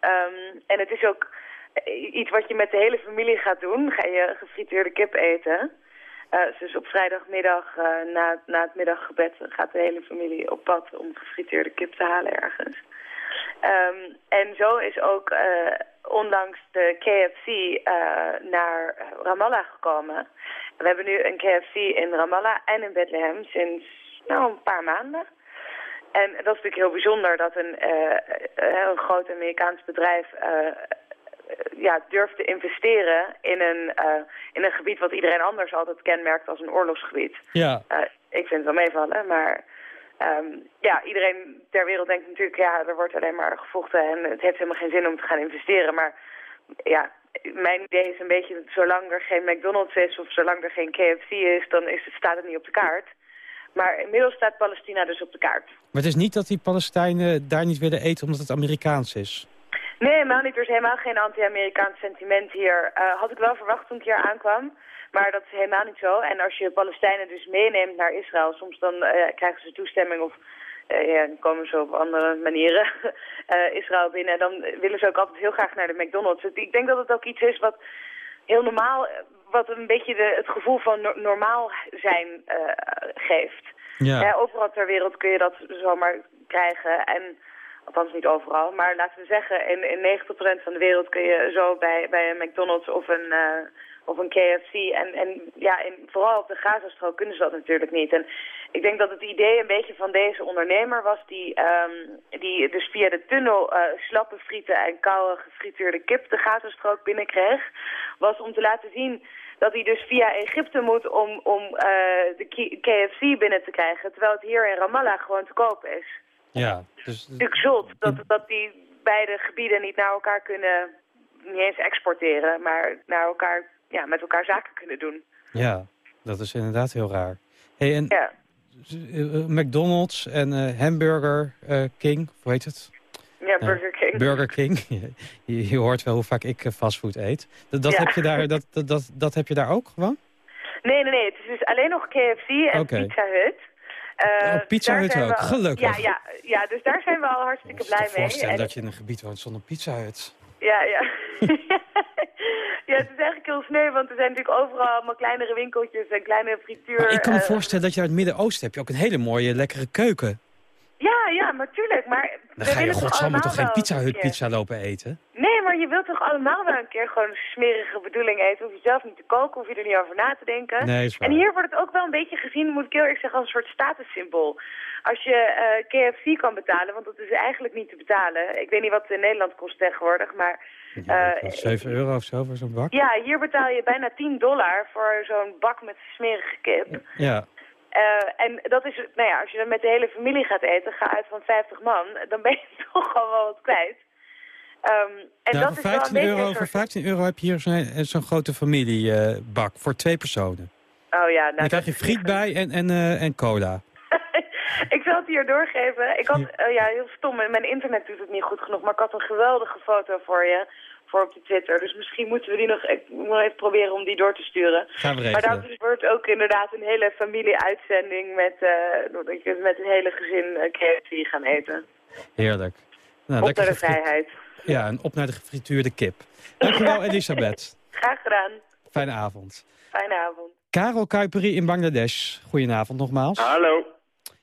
[SPEAKER 11] Ehm, en het is ook iets wat je met de hele familie gaat doen. Ga je gefrituurde kip eten. Dus op vrijdagmiddag eh, na, na het middaggebed gaat de hele familie op pad om gefrituurde kip te halen ergens. Ehm, en zo is ook eh, onlangs de KFC naar Ramallah gekomen. We hebben nu een KFC in Ramallah en in Bethlehem sinds nou, een paar maanden. En dat is natuurlijk heel bijzonder dat een, een groot Amerikaans bedrijf ja, durft te investeren in een, eh, in een gebied wat iedereen anders altijd kenmerkt als een oorlogsgebied.
[SPEAKER 10] Ja.
[SPEAKER 11] Eh, ik vind het wel meevallen, maar ehm, ja, iedereen ter wereld denkt natuurlijk, ja, er wordt alleen maar gevochten en het heeft helemaal geen zin om te gaan investeren. Maar ja, mijn idee is een beetje, zolang er geen McDonald's is of zolang er geen KFC is, dan is het, staat het niet op de kaart. Maar inmiddels staat Palestina dus op de kaart.
[SPEAKER 10] Maar het is niet dat die Palestijnen daar niet willen eten omdat het Amerikaans is.
[SPEAKER 11] Nee, helemaal niet. Er is helemaal geen anti-Amerikaans sentiment hier. Eh, had ik wel verwacht toen ik hier aankwam. Maar dat is helemaal niet zo. En als je Palestijnen dus meeneemt naar Israël, soms dan eh, krijgen ze toestemming of eh, ja, komen ze op andere manieren <laughs> Israël binnen. En dan willen ze ook altijd heel graag naar de McDonald's. Ik denk dat het ook iets is wat heel normaal, wat een beetje de, het gevoel van no- normaal zijn geeft.
[SPEAKER 10] Ja.
[SPEAKER 11] Overal ter wereld kun je dat zomaar krijgen. En, althans niet overal, maar laten we zeggen, in, in 90% van de wereld kun je zo bij, bij een McDonald's of een, eh, of een KFC. En, en ja, en vooral op de Gazastrook kunnen ze dat natuurlijk niet. En ik denk dat het idee een beetje van deze ondernemer was die, ehm, die dus via de tunnel eh, slappe frieten en koude gefrituurde kip de Gazastrook binnenkreeg. Was om te laten zien dat hij dus via Egypte moet om, om eh, de KFC binnen te krijgen. Terwijl het hier in Ramallah gewoon te koop is.
[SPEAKER 10] Ja, dus
[SPEAKER 11] Het is natuurlijk zot dat, dat die beide gebieden niet naar elkaar kunnen, niet eens exporteren, maar naar elkaar, ja, met elkaar zaken kunnen doen.
[SPEAKER 10] ja, dat is inderdaad heel raar. Hey, en
[SPEAKER 11] Ja.
[SPEAKER 10] eh, McDonald's en eh, Hamburger eh, King, hoe heet het?
[SPEAKER 11] Ja, Burger King.
[SPEAKER 10] Burger King. <laughs> je, je hoort wel hoe vaak ik fastfood eet. Dat, dat,
[SPEAKER 11] Ja.
[SPEAKER 10] heb je daar, <laughs> dat, dat, dat, dat heb je daar ook gewoon?
[SPEAKER 11] Nee, nee, nee. Het is dus alleen nog KFC en. Pizza Hut.
[SPEAKER 10] Oh, Pizza Hut ook. Gelukkig.
[SPEAKER 11] Ja, ja, ja, dus daar zijn we al hartstikke blij mee.
[SPEAKER 10] Voorstellen
[SPEAKER 11] En-
[SPEAKER 10] dat je in een gebied woont zonder Pizza Hut.
[SPEAKER 11] Ja, ja. <laughs> ja, het is eigenlijk heel sneu, want er zijn natuurlijk overal allemaal kleinere winkeltjes en kleine frituur.
[SPEAKER 10] Maar ik kan me
[SPEAKER 11] eh,
[SPEAKER 10] voorstellen dat je uit het Midden-Oosten heb je ook een hele mooie, lekkere keuken.
[SPEAKER 11] Ja, ja, maar tuurlijk. Maar
[SPEAKER 10] Dan ga je
[SPEAKER 11] willen toch
[SPEAKER 10] geen Pizza Hut pizza lopen eten?
[SPEAKER 11] Nee, maar je wilt toch allemaal wel een keer gewoon een smerige bedoeling eten. Hoef je zelf niet te koken, hoef je er niet over na te denken.
[SPEAKER 10] Nee, is waar.
[SPEAKER 11] en hier wordt het ook wel een beetje gezien, moet ik heel eerlijk zeggen, als een soort statussymbool. Als je eh, KFC kan betalen, want dat is eigenlijk niet te betalen. Ik weet niet wat het in Nederland kost tegenwoordig, maar... eh,
[SPEAKER 10] 7 euro of zo voor zo'n bak?
[SPEAKER 11] ja, hier betaal je bijna 10 dollar voor zo'n bak met smerige kip.
[SPEAKER 10] Ja.
[SPEAKER 11] Eh, en dat is, nou ja, als je dan met de hele familie gaat eten, ga uit van 50 man, dan ben je <laughs> toch al wel wat kwijt. Ehm, en
[SPEAKER 10] Nou,
[SPEAKER 11] dat
[SPEAKER 10] voor,
[SPEAKER 11] is wel een
[SPEAKER 10] 15
[SPEAKER 11] beetje
[SPEAKER 10] euro,
[SPEAKER 11] een
[SPEAKER 10] voor
[SPEAKER 11] soort...
[SPEAKER 10] 15 euro heb je hier zo'n eh, zo'n grote familiebak voor twee personen.
[SPEAKER 11] Oh ja, nou,
[SPEAKER 10] dan krijg je friet bij en, en, eh, en cola. <laughs>
[SPEAKER 11] ik zal het hier doorgeven. Ik had, eh, ja, heel stom, mijn internet doet het niet goed genoeg, maar ik had een geweldige foto voor je, voor op de Twitter. Dus misschien moeten we die nog, ik moet nog even proberen om die door te sturen.
[SPEAKER 10] Gaan we
[SPEAKER 11] Maar dat wordt ook inderdaad een hele familie-uitzending met, eh, met het hele gezin eh, KFC gaan eten.
[SPEAKER 10] Heerlijk. Nou,
[SPEAKER 11] Op de vrijheid.
[SPEAKER 10] Ja, en op naar de gefrituurde kip. Dankjewel, <laughs> Elisabeth.
[SPEAKER 11] Graag gedaan.
[SPEAKER 10] Fijne avond.
[SPEAKER 11] Fijne avond.
[SPEAKER 10] Karel Kuiperi in Bangladesh. Goedenavond nogmaals.
[SPEAKER 16] Hallo.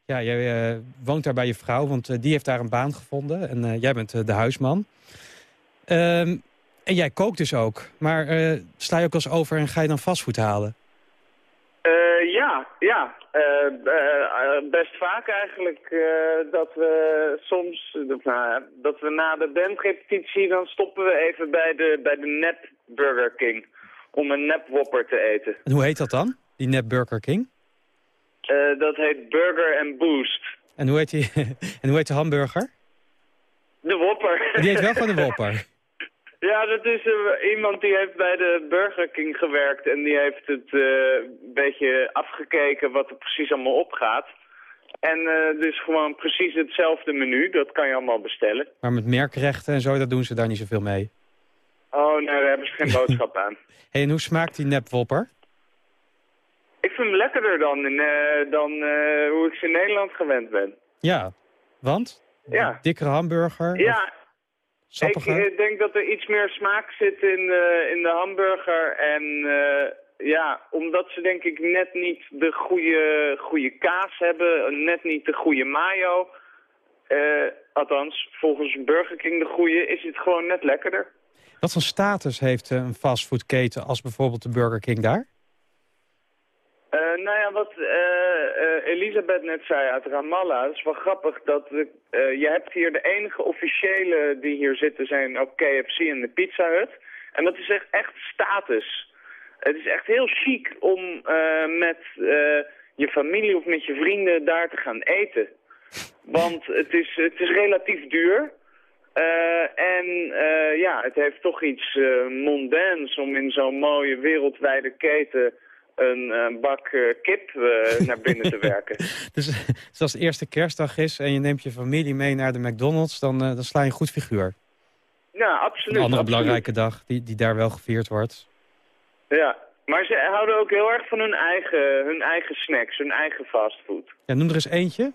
[SPEAKER 10] Ja, jij eh, woont daar bij je vrouw, want eh, die heeft daar een baan gevonden. En eh, jij bent de huisman. Ehm, en jij kookt dus ook. Maar eh, sla je ook als over en ga je dan fastfood halen?
[SPEAKER 16] Ja, ja. Eh, eh, best vaak eigenlijk eh, dat we soms, nou, dat we na de bandrepetitie, dan stoppen we even bij de, bij de nep Burger King om een nep Whopper te eten.
[SPEAKER 10] En hoe heet dat dan, die nep Burger King?
[SPEAKER 16] dat heet Burger and Boost.
[SPEAKER 10] En hoe heet, die, <laughs> en hoe heet de hamburger?
[SPEAKER 16] De Whopper.
[SPEAKER 10] Die heet wel gewoon de <laughs> Whopper.
[SPEAKER 16] Ja, dat is uh, iemand die heeft bij de Burger King gewerkt en die heeft het uh, een beetje afgekeken wat er precies allemaal opgaat. En uh, dus gewoon precies hetzelfde menu, dat kan je allemaal bestellen.
[SPEAKER 10] Maar met merkrechten en zo, dat doen ze daar niet zoveel mee?
[SPEAKER 16] Oh, nee, daar hebben ze geen boodschap aan. <laughs>
[SPEAKER 10] Hey, en hoe smaakt die nepwopper?
[SPEAKER 16] Ik vind hem lekkerder dan, in, dan hoe ik ze in Nederland gewend ben.
[SPEAKER 10] Ja, want?
[SPEAKER 16] Ja.
[SPEAKER 10] Dikkere hamburger?
[SPEAKER 16] Ja, ik uh, denk dat er iets meer smaak zit in, uh, in de hamburger. En uh, ja, omdat ze denk ik net niet de goede, goede kaas hebben, net niet de goede mayo. althans, volgens Burger King de goede, is het gewoon net lekkerder.
[SPEAKER 10] Wat voor status heeft een fastfoodketen als bijvoorbeeld de Burger King daar?
[SPEAKER 16] Uh, nou ja, wat uh, uh, Elisabeth net zei uit Ramallah, het is wel grappig dat je hebt hier de enige officiële die hier zitten zijn ook KFC en de Pizza Hut. En dat is echt, echt status. Het is echt heel chic om met je familie of met je vrienden daar te gaan eten. Want het is, het is relatief duur. en ja, het heeft toch iets mondains om in zo'n mooie wereldwijde keten een bak eh, kip uh, naar binnen te werken. <laughs>
[SPEAKER 10] dus, <laughs> dus, als het eerste kerstdag is en je neemt je familie mee naar de McDonald's, dan, uh, dan sla je een goed figuur.
[SPEAKER 16] Ja, absoluut.
[SPEAKER 10] Een andere
[SPEAKER 16] absoluut.
[SPEAKER 10] belangrijke dag die, die daar wel gevierd wordt.
[SPEAKER 16] Ja, maar ze houden ook heel erg van hun eigen, hun eigen snacks, hun eigen fastfood.
[SPEAKER 10] Ja, noem er eens eentje.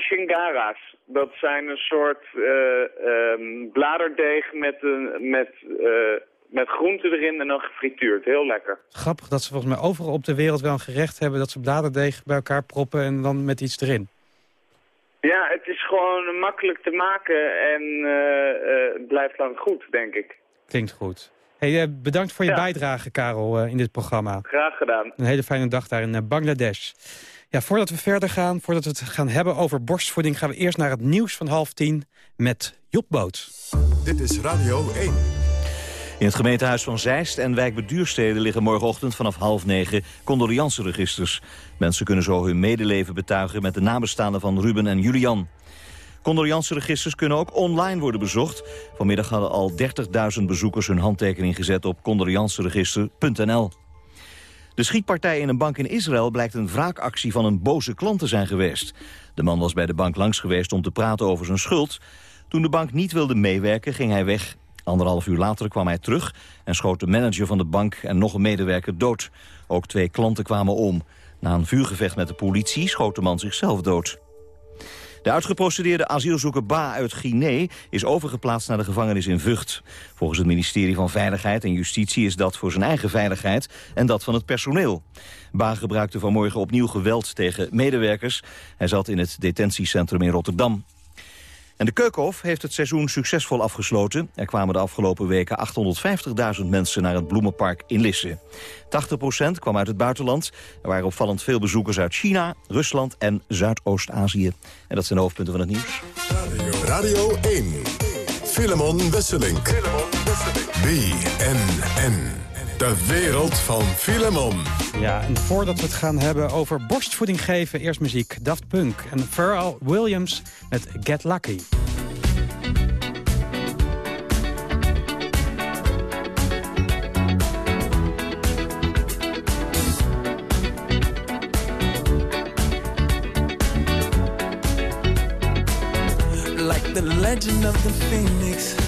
[SPEAKER 16] Shingara's. Dat zijn een soort um, bladerdeeg met, een, met met groenten erin en dan gefrituurd. Heel lekker.
[SPEAKER 10] Grappig dat ze volgens mij overal op de wereld wel een gerecht hebben... dat ze bladerdeeg bij elkaar proppen en dan met iets erin.
[SPEAKER 16] Ja, het is gewoon makkelijk te maken en uh, uh, blijft dan goed, denk ik.
[SPEAKER 10] Klinkt goed. Hey, uh, bedankt voor je ja. bijdrage, Karel, in dit programma.
[SPEAKER 16] Graag gedaan.
[SPEAKER 10] Een hele fijne dag daar in Bangladesh. Ja, voordat we verder gaan, voordat we het gaan hebben over borstvoeding... gaan we eerst naar het nieuws van half tien met Job Boot.
[SPEAKER 6] Dit is Radio 1.
[SPEAKER 1] In het gemeentehuis van Zeist en wijk Duurstede liggen morgenochtend vanaf half negen condolianceregisters. Mensen kunnen zo hun medeleven betuigen met de nabestaanden van Ruben en Julian. Condolianceregisters kunnen ook online worden bezocht. Vanmiddag hadden al 30.000 bezoekers hun handtekening gezet op condolianceregister.nl. De schietpartij in een bank in Israël blijkt een wraakactie van een boze klant te zijn geweest. De man was bij de bank langs geweest om te praten over zijn schuld. Toen de bank niet wilde meewerken, ging hij weg. Anderhalf uur later kwam hij terug en schoot de manager van de bank en nog een medewerker dood. Ook twee klanten kwamen om. Na een vuurgevecht met de politie schoot de man zichzelf dood. De uitgeprocedeerde asielzoeker Ba uit Guinea is overgeplaatst naar de gevangenis in Vught. Volgens het ministerie van Veiligheid en Justitie is dat voor zijn eigen veiligheid en dat van het personeel. Ba gebruikte vanmorgen opnieuw geweld tegen medewerkers. Hij zat in het detentiecentrum in Rotterdam. En de Keukenhof heeft het seizoen succesvol afgesloten. Er kwamen de afgelopen weken 850.000 mensen naar het Bloemenpark in Lisse. 80% kwam uit het buitenland. Er waren opvallend veel bezoekers uit China, Rusland en Zuidoost-Azië. En dat zijn de hoofdpunten van het nieuws.
[SPEAKER 6] Radio, Radio 1. Filemon Wesselink. BNN. De wereld van Filemon.
[SPEAKER 10] Ja, en voordat we het gaan hebben over borstvoeding geven... eerst muziek Daft Punk en Pharrell Williams met Get Lucky.
[SPEAKER 17] Like the legend of the phoenix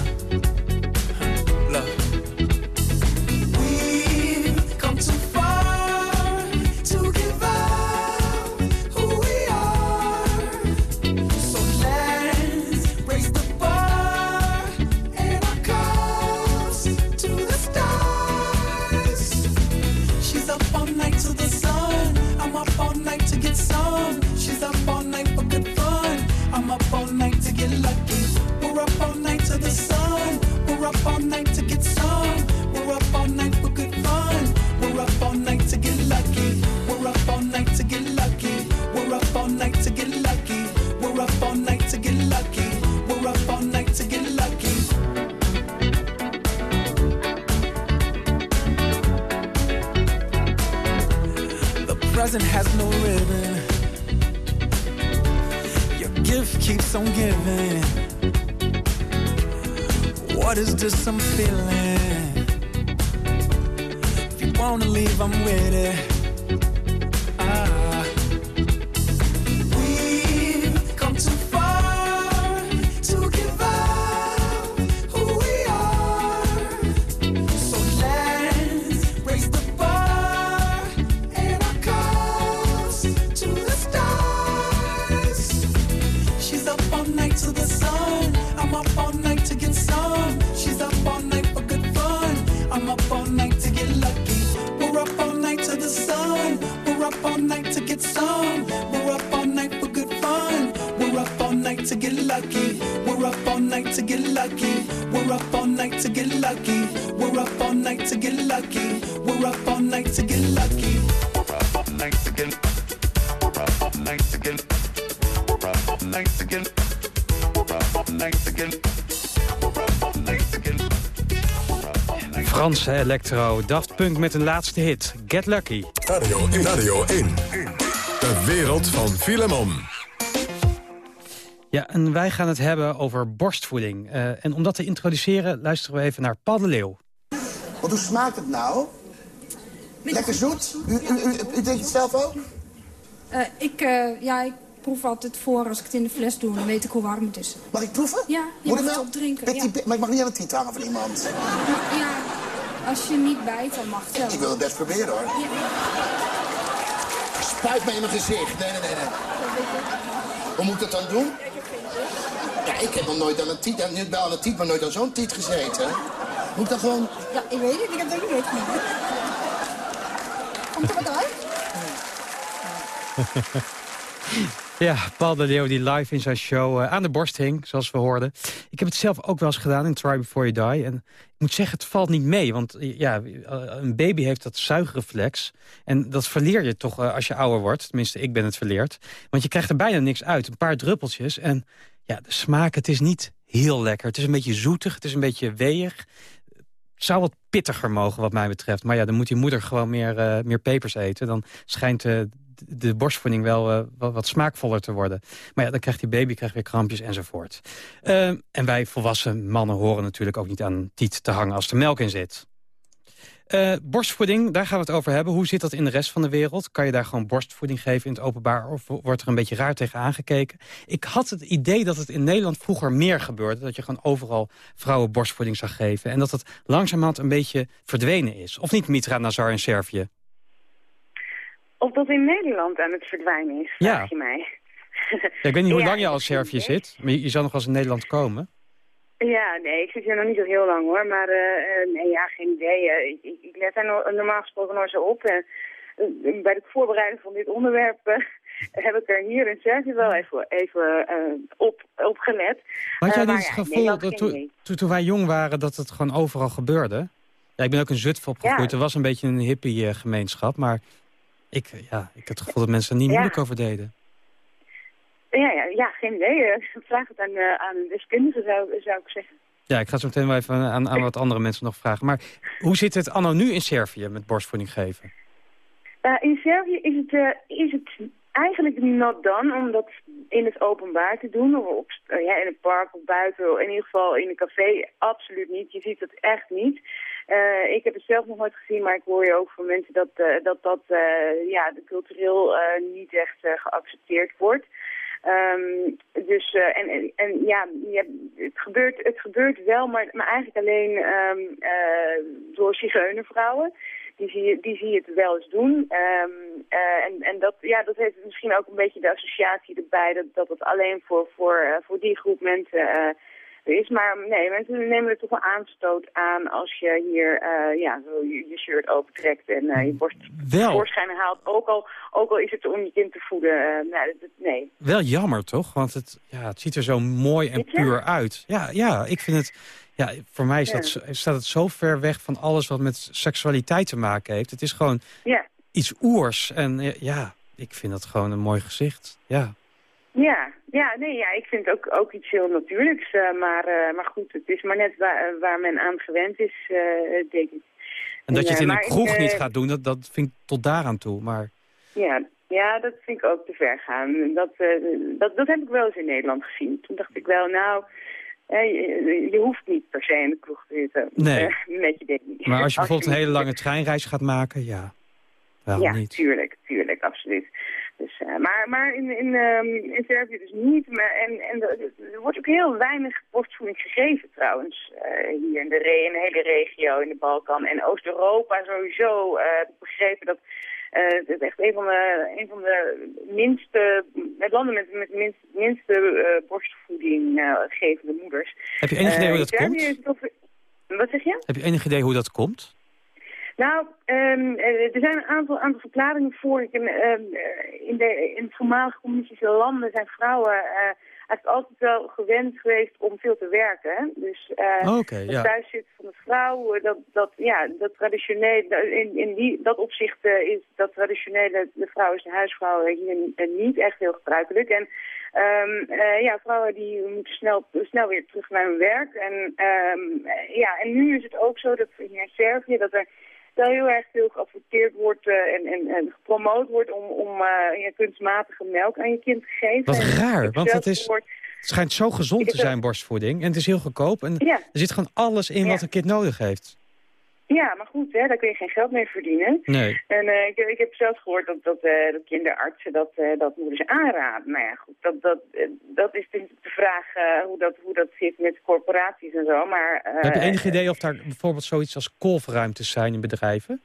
[SPEAKER 10] Electro, Daft Punk met een laatste hit, Get Lucky.
[SPEAKER 6] Radio 1. Radio 1. De wereld van Filemon.
[SPEAKER 10] Ja, en wij gaan het hebben over borstvoeding. Eh, en om dat te introduceren luisteren we even naar Paul de Leeuw.
[SPEAKER 18] Want hoe smaakt het nou? Lekker zoet? U, u, u, u drinkt het zelf ook?
[SPEAKER 19] Eh, ik, eh, ja, ik proef altijd voor als ik het in de fles doe. Dan weet ik hoe warm het is.
[SPEAKER 18] Mag ik proeven?
[SPEAKER 19] Ja, je
[SPEAKER 18] Moet ik
[SPEAKER 19] mag
[SPEAKER 18] wel?
[SPEAKER 19] het opdrinken. Ja.
[SPEAKER 18] maar ik mag niet aan het tiet hangen van iemand.
[SPEAKER 19] Maar ja, als je niet bijt, dan mag het wel.
[SPEAKER 18] Ik wil het best proberen hoor. Spuit me in mijn gezicht. Nee, nee, nee, nee. Hoe moet ik dat dan doen? Ja, ik heb nog nooit aan een tiet, nu wel aan een tiet, maar nooit aan zo'n tiet gezeten. Moet ik dan gewoon...
[SPEAKER 19] Ja, ik weet het. Ik heb het ook niet weten. Komt er wat uit? <laughs>
[SPEAKER 10] Ja, Paul de Leeuw die live in zijn show eh, aan de borst hing, zoals we hoorden. Ik heb het zelf ook wel eens gedaan in Try Before You Die. En ik moet zeggen, het valt niet mee. Want eh, ja, eh, een baby heeft dat zuigreflex. En dat verleer je toch als je ouder wordt. Tenminste, ik ben het verleerd. Want je krijgt er bijna niks uit. Een paar druppeltjes. En ja, de smaak, het is niet heel lekker. Het is een beetje zoetig, het is een beetje weeg. Het zou wat pittiger mogen wat mij betreft. Maar ja, dan moet je moeder gewoon meer, meer pepers eten. Dan schijnt eh, de, borstvoeding wel eh, wat, wat smaakvoller te worden. Maar ja, dan krijgt die baby krijgt weer krampjes enzovoort. Eh, en wij volwassen mannen horen natuurlijk ook niet aan tiet te hangen als er melk in zit. Eh, borstvoeding, daar gaan we het over hebben. Hoe zit dat in de rest van de wereld? Kan je daar gewoon borstvoeding geven in het openbaar... of wordt er een beetje raar tegen aangekeken? Ik had het idee dat het in Nederland vroeger meer gebeurde. Dat je gewoon overal vrouwen borstvoeding zag geven. En dat het langzamerhand een beetje verdwenen is. Of niet, Mitra Nazar in Servië?
[SPEAKER 11] Of dat in Nederland aan het verdwijnen is,
[SPEAKER 10] Ja.
[SPEAKER 11] vraag je mij.
[SPEAKER 10] Ja, ik weet niet hoe <laughs>
[SPEAKER 11] Ja,
[SPEAKER 10] lang je als Servië zit. Maar je, je zou nog wel eens in Nederland komen.
[SPEAKER 11] Ja, nee, ik zit hier nog niet zo heel lang hoor. Maar eh, eh, nee, ja, geen idee. Eh, ik, ik, let daar no- normaal gesproken nooit zo op. En bij het voorbereiden van dit onderwerp <laughs> heb ik er hier in Servië wel even, even op, op gelet.
[SPEAKER 10] Had jij niet het
[SPEAKER 11] ja,
[SPEAKER 10] gevoel dat toen, wij jong waren dat het gewoon overal gebeurde? Ja, ik ben ook in Zutphen opgegroeid.
[SPEAKER 11] Ja.
[SPEAKER 10] Er was een beetje een hippie-gemeenschap. Maar ik, ja, ik had het gevoel dat mensen er niet
[SPEAKER 11] Ja.
[SPEAKER 10] moeilijk over deden.
[SPEAKER 11] Ja, ja, ja, geen idee. Eh, <laughs> Vraag het aan, eh, aan een deskundige, zou, zou ik zeggen.
[SPEAKER 10] Ja, ik ga zo meteen wel even aan, aan wat andere mensen nog vragen. Maar hoe zit het anno nu in Servië met borstvoeding geven?
[SPEAKER 11] Eh, in Servië is het, eh, is het eigenlijk not done om dat in het openbaar te doen. Of op, eh, ja, in het park of buiten, in ieder geval in een café. Absoluut niet. Je ziet het echt niet. Eh, ik heb het zelf nog nooit gezien, maar ik hoor je ook van mensen dat eh, dat, dat eh, ja, cultureel niet echt geaccepteerd wordt. Ehm, dus, en, en, en ja, het, gebeurt, het gebeurt wel, maar, maar eigenlijk alleen eh, door zigeunervrouwen. Die zie, je, die zie je het wel eens doen. Ehm, eh, en en dat, ja, dat heeft misschien ook een beetje de associatie erbij dat, dat het alleen voor, voor, voor die groep mensen is. Maar nee, mensen nemen er toch wel aanstoot aan als je hier eh, ja, zo je, je shirt opentrekt en eh, je borst
[SPEAKER 10] Wel.
[SPEAKER 11] tevoorschijn haalt. Ook al, ook al is het om je kind te voeden. eh, nou, dat- nee.
[SPEAKER 10] Wel jammer, toch? Want het, ja, het ziet er zo mooi en puur uit. Ja, ja, ik vind het... Ja, voor mij is dat,
[SPEAKER 11] Ja.
[SPEAKER 10] staat het zo ver weg van alles wat met seksualiteit te maken heeft. Het is gewoon
[SPEAKER 11] Ja.
[SPEAKER 10] iets oers. En ja, ik vind dat gewoon een mooi gezicht. Ja.
[SPEAKER 11] Ja, ja, nee, ja, ik vind het ook, ook iets heel natuurlijks. eh, maar, eh, maar goed, het is maar net waar, waar men aan gewend is, eh, denk ik.
[SPEAKER 10] En dat je het in een
[SPEAKER 11] ik,
[SPEAKER 10] kroeg niet gaat doen, dat, dat vind ik tot daaraan toe. Maar
[SPEAKER 11] Ja, Ja, dat vind ik ook te ver gaan. Dat, dat, dat heb ik wel eens in Nederland gezien. Toen dacht ik wel, nou, je, je hoeft niet per se in de kroeg te zitten.
[SPEAKER 10] Nee.
[SPEAKER 11] Met je ding.
[SPEAKER 10] Maar als je bijvoorbeeld een hele lange treinreis gaat maken, ja, waarom
[SPEAKER 11] ja,
[SPEAKER 10] niet?
[SPEAKER 11] tuurlijk, tuurlijk, absoluut. Dus, eh, maar maar in, in, ehm, in Servië dus niet. Maar, en en er wordt ook heel weinig borstvoeding gegeven trouwens. eh, hier in de, re- in de hele regio, in de Balkan en Oost-Europa sowieso. ik begrepen dat het echt een van de, een van de minste, met landen met, met minst, minste borstvoeding gevende moeders.
[SPEAKER 10] Heb je enig idee hoe dat komt?
[SPEAKER 11] Wat zeg je?
[SPEAKER 10] Heb je enig idee hoe dat komt?
[SPEAKER 11] Nou, eh, er zijn een aantal, aantal verklaringen voor. Ik, eh, in, de, in voormalige communistische landen zijn vrouwen eh, eigenlijk altijd wel gewend geweest om veel te werken. hè. Dus eh
[SPEAKER 10] Oh,
[SPEAKER 11] van de vrouw, dat, dat, ja, dat traditioneel, dat- in, in die, dat opzicht is dat traditionele, de vrouw is de huisvrouw hier niet echt heel gebruikelijk. En eh, ja, vrouwen die moeten snel, snel weer terug naar hun werk. En, eh, ja, en nu is het ook zo dat in Servië dat er wel heel erg veel geadverteerd wordt eh, en, en, en gepromoot wordt om, om eh, ja, kunstmatige melk aan je kind te geven.
[SPEAKER 10] Wat raar, want het is- Het schijnt zo gezond te zijn, borstvoeding. En het is heel goedkoop. En
[SPEAKER 11] Ja.
[SPEAKER 10] er zit gewoon alles in wat een kind nodig heeft.
[SPEAKER 11] Ja, maar goed, hè, daar kun je geen geld mee verdienen.
[SPEAKER 10] Nee.
[SPEAKER 11] En eh, ik, ik heb zelfs gehoord dat, dat, dat kinderartsen dat, eh, dat moeders aanraden. Nou ja, goed, dat, dat, dat is de vraag hoe, dat, hoe dat zit met corporaties en zo. Maar,
[SPEAKER 10] Heb je enig idee of daar bijvoorbeeld zoiets als kolfruimtes zijn in bedrijven?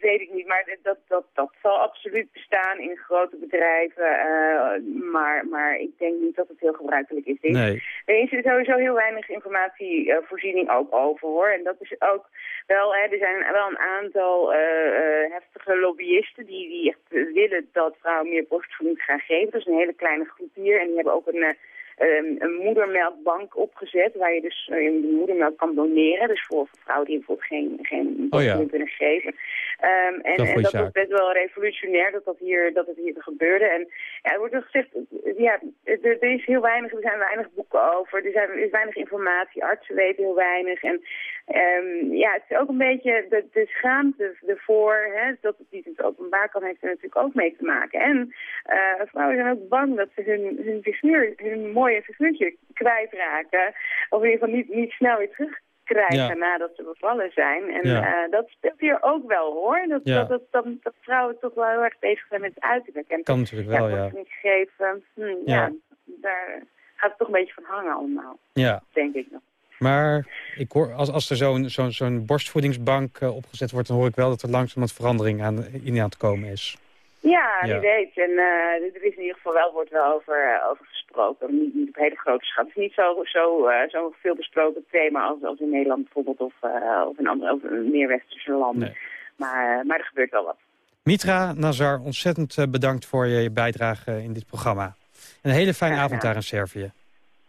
[SPEAKER 11] Eh, weet ik niet, maar dat, dat, dat zal absoluut bestaan in grote bedrijven. eh, maar, maar ik denk niet dat het heel gebruikelijk is. Er is-
[SPEAKER 10] Nee.
[SPEAKER 11] Er is sowieso heel weinig informatievoorziening ook over hoor. En dat is ook wel, hè, er zijn wel een aantal eh, eh, heftige lobbyisten die, die echt willen dat vrouwen meer borstvoeding gaan geven. Dat is een hele kleine groep hier en die hebben ook een... eh, een, moedermelkbank opgezet waar je dus eh, de moedermelk kan doneren. Dus voor, vrouwen die bijvoorbeeld geen, geen
[SPEAKER 10] Oh ja.
[SPEAKER 11] kunnen geven. Ehm, en,
[SPEAKER 10] Dat
[SPEAKER 11] en dat is best wel revolutionair dat dat hier, dat het hier gebeurde. En ja, er wordt ook gezegd, eh, ja, er, er is heel weinig, er zijn weinig boeken over, er, zijn, er is weinig informatie, artsen weten heel weinig. En ehm, ja, het is ook een beetje de, de schaamte ervoor, hè, dat het niet in het openbaar kan, heeft er natuurlijk ook mee te maken. En eh, vrouwen zijn ook bang dat ze hun, hun, figuur, hun mooie figuurtje kwijtraken, of in ieder geval niet, niet snel weer terug krijgen
[SPEAKER 10] Ja.
[SPEAKER 11] nadat ze bevallen zijn. En
[SPEAKER 10] Ja.
[SPEAKER 11] eh, dat speelt hier ook wel hoor. Dat,
[SPEAKER 10] Ja.
[SPEAKER 11] dat, dat, dat, dat vrouwen toch wel heel erg bezig zijn met het uiterlijk. En
[SPEAKER 10] Kan natuurlijk wel, ja.
[SPEAKER 11] borstvoeding geven, hm, ja.
[SPEAKER 10] Ja.
[SPEAKER 11] daar gaat het toch een beetje van hangen allemaal,
[SPEAKER 10] Ja.
[SPEAKER 11] denk ik nog.
[SPEAKER 10] Maar ik hoor, als, als er zo'n zo'n zo'n borstvoedingsbank eh, opgezet wordt... dan hoor ik wel dat er langzaam wat verandering aan, in aan het komen is.
[SPEAKER 11] Ja,
[SPEAKER 10] Ja.
[SPEAKER 11] wie weet. En eh, er is in ieder geval wel, wordt wel over, eh, over gesproken. Niet, niet op hele grote schaal. Het is niet zo, zo, eh, zo veel besproken thema als, als in Nederland bijvoorbeeld of, eh, of in andere of in meer westerse landen. Maar, maar er gebeurt wel wat.
[SPEAKER 10] Mitra Nazar, ontzettend bedankt voor je bijdrage in dit programma. Een hele fijne avond daar in Servië.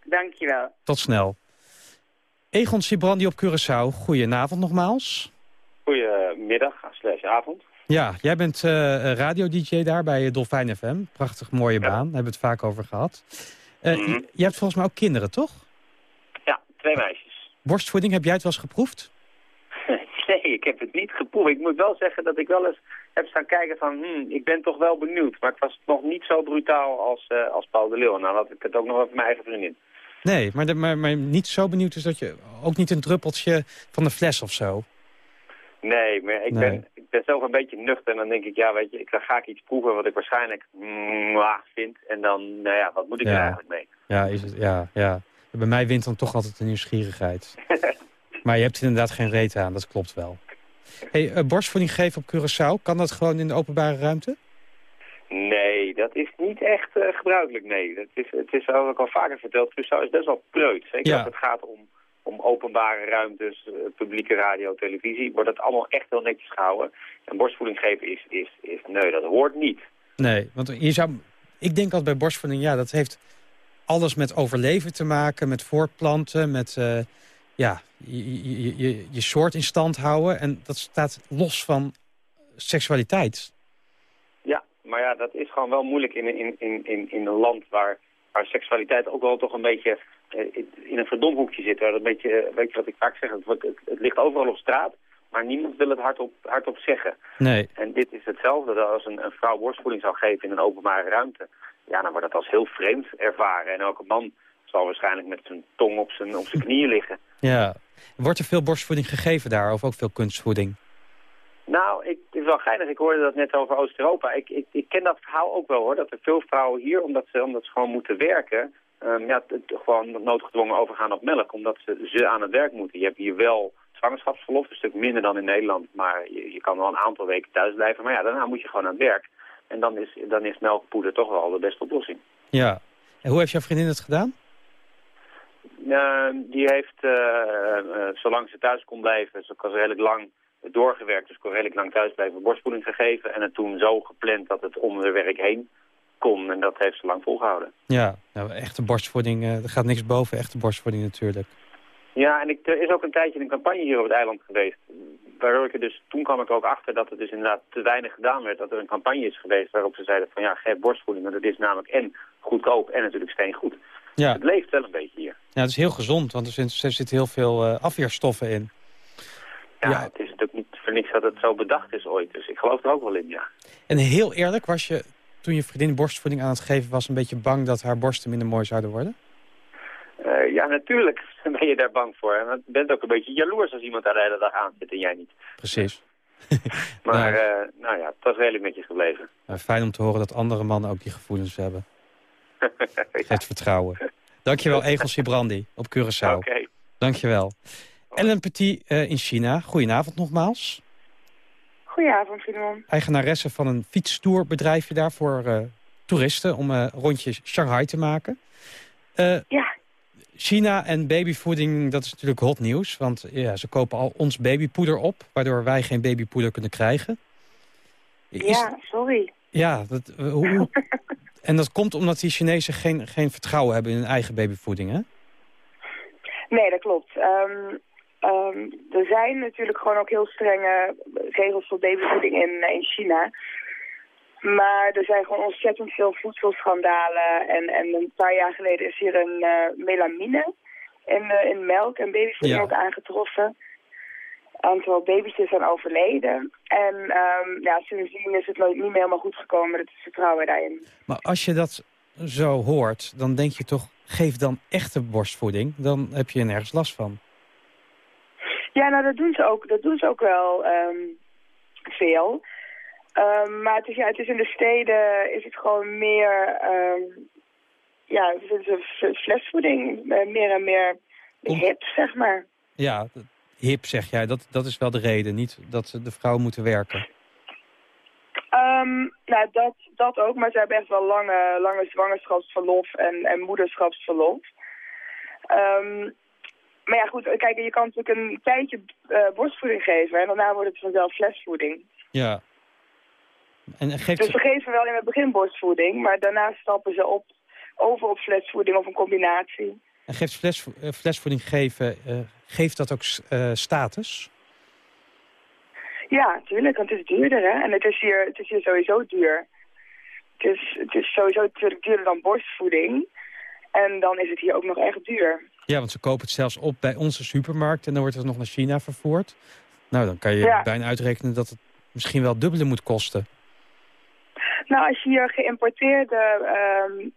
[SPEAKER 11] Dankjewel.
[SPEAKER 10] Tot snel. Egon Sibrandi op Curaçao, goedenavond nogmaals.
[SPEAKER 20] Goedemiddag, slash avond.
[SPEAKER 10] Ja, jij bent eh radio-dj daar bij Dolfijn FM. Prachtig mooie baan, daar hebben we het vaak over gehad. Eh,
[SPEAKER 20] Mhm.
[SPEAKER 10] je- Je hebt volgens mij ook kinderen, toch?
[SPEAKER 20] Ja, twee meisjes.
[SPEAKER 10] Borstvoeding, heb jij het wel eens geproefd? <laughs>
[SPEAKER 20] nee, ik heb het niet geproefd. Ik moet wel zeggen dat ik wel eens heb staan kijken van, hmm, ik ben toch wel benieuwd. Maar ik was nog niet zo brutaal als, eh, als Paul de Leeuw. Nou had ik het ook nog over mijn eigen vriendin.
[SPEAKER 10] Nee, maar, de, maar, maar niet zo benieuwd is dat je ook niet een druppeltje van de fles of zo.
[SPEAKER 20] Nee, maar ik,
[SPEAKER 10] Nee.
[SPEAKER 20] Ben, ik ben zelf een beetje nuchter. En dan denk ik, ja, weet je, ik, dan ga ik iets proeven wat ik waarschijnlijk mwah vind. En dan, nou ja, wat moet ik er eigenlijk mee?
[SPEAKER 10] Ja, is het, ja, ja. Bij mij wint dan toch altijd de nieuwsgierigheid. <laughs> maar je hebt er inderdaad geen reet aan, dat klopt wel. Hey, eh, borstvoeding geven op Curaçao, kan dat gewoon in de openbare ruimte?
[SPEAKER 20] Nee, dat is niet echt eh, gebruikelijk, nee. Dat is, het is ook al vaker verteld, Curaçao is best wel preut. Zeker
[SPEAKER 10] Ja.
[SPEAKER 20] als het gaat om, om openbare ruimtes, eh, publieke radio, televisie, wordt het allemaal echt heel netjes gehouden. En borstvoeding geven is, is, is nee, dat hoort niet.
[SPEAKER 10] Nee, want je zou, ik denk altijd bij borstvoeding, ja, dat heeft alles met overleven te maken, met voortplanten, met eh, ja, je, je, je, je soort in stand houden. En dat staat los van seksualiteit.
[SPEAKER 20] Ja, maar ja, dat is gewoon wel moeilijk in, in, in, in, in een land waar, waar seksualiteit ook wel toch een beetje eh, in een verdomhoekje zit. Waar dat een beetje, eh, weet je wat ik vaak zeg, het, het, het ligt overal op straat. maar niemand wil het hardop, hardop zeggen.
[SPEAKER 10] Nee.
[SPEAKER 20] En dit is hetzelfde als een, een vrouw borstvoeding zou geven in een openbare ruimte. Ja, dan wordt dat als heel vreemd ervaren. En elke man zal waarschijnlijk met zijn tong op zijn, op zijn <laughs> knieën liggen.
[SPEAKER 10] Ja. Wordt er veel borstvoeding gegeven daar, of ook veel kunstvoeding?
[SPEAKER 20] Nou, ik, het is wel geinig. Ik hoorde dat net over Oost-Europa. Ik, ik, ik ken dat verhaal ook wel hoor. Dat er veel vrouwen hier, omdat ze, omdat ze gewoon moeten werken... ehm, ja, gewoon noodgedwongen overgaan op melk. Omdat ze, ze aan het werk moeten. Je hebt hier wel zwangerschapsverlof, een stuk minder dan in Nederland. Maar je, je kan wel een aantal weken thuis blijven. Maar ja, daarna moet je gewoon aan het werk. En dan is, dan is melkpoeder toch wel de beste oplossing.
[SPEAKER 10] Ja. En hoe heeft jouw vriendin het gedaan?
[SPEAKER 20] Eh, die heeft, eh, eh, zolang ze thuis kon blijven, ze was redelijk lang doorgewerkt, dus kon redelijk lang thuis blijven, borstvoeding gegeven. En het toen zo gepland dat het om haar werk heen kon. En dat heeft ze lang volgehouden.
[SPEAKER 10] Ja, nou, echte borstvoeding, eh, er gaat niks boven echte borstvoeding natuurlijk.
[SPEAKER 20] Ja, en ik, er is ook een tijdje een campagne hier op het eiland geweest. Waardoor ik er dus, toen kwam ik ook achter dat het dus inderdaad te weinig gedaan werd. Dat er een campagne is geweest waarop ze zeiden van ja, geef borstvoeding. Want het is namelijk en goedkoop en natuurlijk steengoed.
[SPEAKER 10] Ja.
[SPEAKER 20] Het leeft wel een beetje hier.
[SPEAKER 10] Ja, het is heel gezond, want er zit- zitten heel veel eh, afweerstoffen in.
[SPEAKER 20] Ja, het is natuurlijk niet voor niks dat het zo bedacht is ooit. Dus ik geloof er ook wel in, ja.
[SPEAKER 10] En heel eerlijk, was je toen je vriendin borstvoeding aan het geven was... een beetje bang dat haar borsten minder mooi zouden worden?
[SPEAKER 20] Eh, ja, natuurlijk <laughs> ben je daar bang voor. En je bent ook een beetje jaloers als iemand daar de hele dag aan zit en jij niet.
[SPEAKER 10] Precies. <laughs>
[SPEAKER 20] Maar eh, nou ja, het was redelijk netjes gebleven.
[SPEAKER 10] Nou, fijn om te horen dat andere mannen ook die gevoelens hebben. <laughs> Geeft vertrouwen. Dankjewel, Egel Sibrandi op Curaçao.
[SPEAKER 20] Oké.
[SPEAKER 10] Dankjewel. Ellen Petit eh, in China. Goedenavond nogmaals.
[SPEAKER 21] Goedenavond, Filemon.
[SPEAKER 10] Eigenaresse van een fietstourbedrijfje daar voor eh, toeristen... om eh rondjes Shanghai te maken.
[SPEAKER 21] Ja.
[SPEAKER 10] China en babyvoeding, dat is natuurlijk hot nieuws. Want ja, ze kopen al ons babypoeder op... waardoor wij geen babypoeder kunnen krijgen. Is-
[SPEAKER 21] Ja, sorry.
[SPEAKER 10] Ja, dat, hoe, <laughs> en dat komt omdat die Chinezen geen, geen vertrouwen hebben in hun eigen babyvoeding, hè?
[SPEAKER 21] Nee, dat klopt. Ehm, ehm, er zijn natuurlijk gewoon ook heel strenge regels voor babyvoeding in, in China. Maar er zijn gewoon ontzettend veel voedselschandalen. En, en een paar jaar geleden is hier een eh, melamine in, eh, in melk en babyvoeding
[SPEAKER 10] Ja.
[SPEAKER 21] ook aangetroffen. Een aantal babytjes zijn overleden. En ehm, ja, sindsdien is het nooit niet meer helemaal goed gekomen het vertrouwen daarin.
[SPEAKER 10] Maar als je dat zo hoort, dan denk je toch... geef dan echte borstvoeding, dan heb je er nergens last van.
[SPEAKER 21] Ja, nou dat doen ze ook, dat doen ze ook wel ehm, veel. Ehm, maar het is, ja, het is in de steden is het gewoon meer, ehm, ja, flesvoeding, eh, meer en meer hip, zeg maar.
[SPEAKER 10] Ja, hip zeg jij, dat, dat is wel de reden. Niet dat ze de vrouwen moeten werken.
[SPEAKER 21] Nou, dat, dat ook, maar ze hebben echt wel lange, lange zwangerschapsverlof en, en moederschapsverlof. Maar ja, goed, kijk, je kan natuurlijk een tijdje eh, borstvoeding geven en daarna wordt het vanzelf flesvoeding.
[SPEAKER 10] Ja. En geeft
[SPEAKER 21] Dus
[SPEAKER 10] ze...
[SPEAKER 21] geven wel in het begin borstvoeding, maar daarna stappen ze op over op flesvoeding of een combinatie.
[SPEAKER 10] En geeft fles, eh, flesvoeding geven, eh, geeft dat ook status?
[SPEAKER 21] Ja, tuurlijk, want het is duurder, hè. En het is hier, het is hier sowieso duur. Het is, het is sowieso natuurlijk duurder dan borstvoeding. En dan is het hier ook nog echt duur.
[SPEAKER 10] Ja, want ze kopen het zelfs op bij onze supermarkt... en dan wordt het nog naar China vervoerd. Nou, dan kan je
[SPEAKER 21] Ja.
[SPEAKER 10] bijna uitrekenen dat het misschien wel dubbele moet kosten.
[SPEAKER 21] Nou, als je hier geïmporteerde ehm,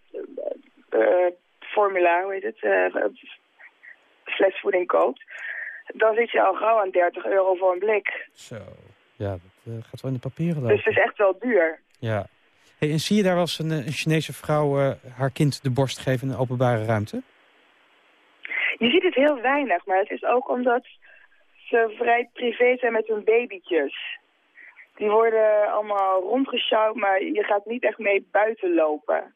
[SPEAKER 21] eh, formula, hoe heet het, eh, flesvoeding koopt... dan zit je al gauw aan 30 euro voor een blik.
[SPEAKER 10] Zo. Ja, dat eh, gaat wel in de papieren lopen.
[SPEAKER 21] Dus het is echt wel duur.
[SPEAKER 10] Ja. Hey, en zie je daar wel eens een, een Chinese vrouw haar kind de borst geven in een openbare ruimte?
[SPEAKER 21] Je ziet het heel weinig, maar het is ook omdat ze vrij privé zijn met hun babytjes. Die worden allemaal rondgesjouwd, maar je gaat niet echt mee buiten lopen.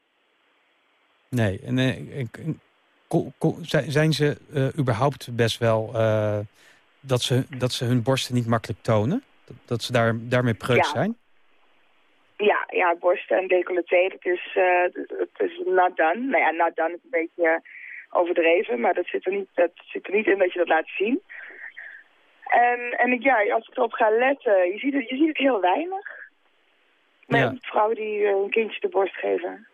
[SPEAKER 10] Nee. En, eh, en- en- ko- ko- zijn ze eh, überhaupt best wel eh, dat, ze, dat ze hun borsten niet makkelijk tonen? Dat, dat ze daar, daarmee preuts
[SPEAKER 21] Ja.
[SPEAKER 10] zijn?
[SPEAKER 21] Ja, ja, borsten en decolleté, dat is, eh, het is not done. Nou ja, not done is een beetje overdreven, maar dat zit, er niet, dat zit er niet in dat je dat laat zien. En, en ja, als ik erop ga letten, je ziet het, je ziet het heel weinig. Met
[SPEAKER 10] Ja.
[SPEAKER 21] vrouwen die eh, een kindje de borst geven.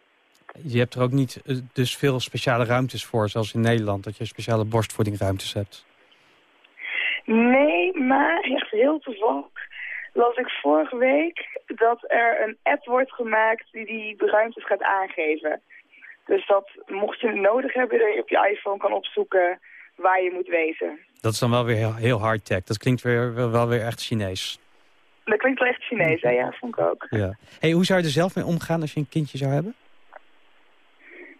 [SPEAKER 10] Je hebt er ook niet eh, dus veel speciale ruimtes voor, zoals in Nederland, dat je speciale borstvoedingruimtes hebt.
[SPEAKER 21] Nee, maar echt heel toevallig las ik vorige week dat er een app wordt gemaakt die die ruimtes gaat aangeven. Dus dat mocht je het nodig hebben, dat je op je iPhone kan opzoeken waar je moet wezen.
[SPEAKER 10] Dat is dan wel weer heel, heel high-tech. Dat klinkt weer, wel, wel weer echt Chinees.
[SPEAKER 21] Dat klinkt wel echt Chinees, hè? Ja, vond ik ook.
[SPEAKER 10] Ja. Hey, hoe zou je er zelf mee omgaan als je een kindje zou hebben?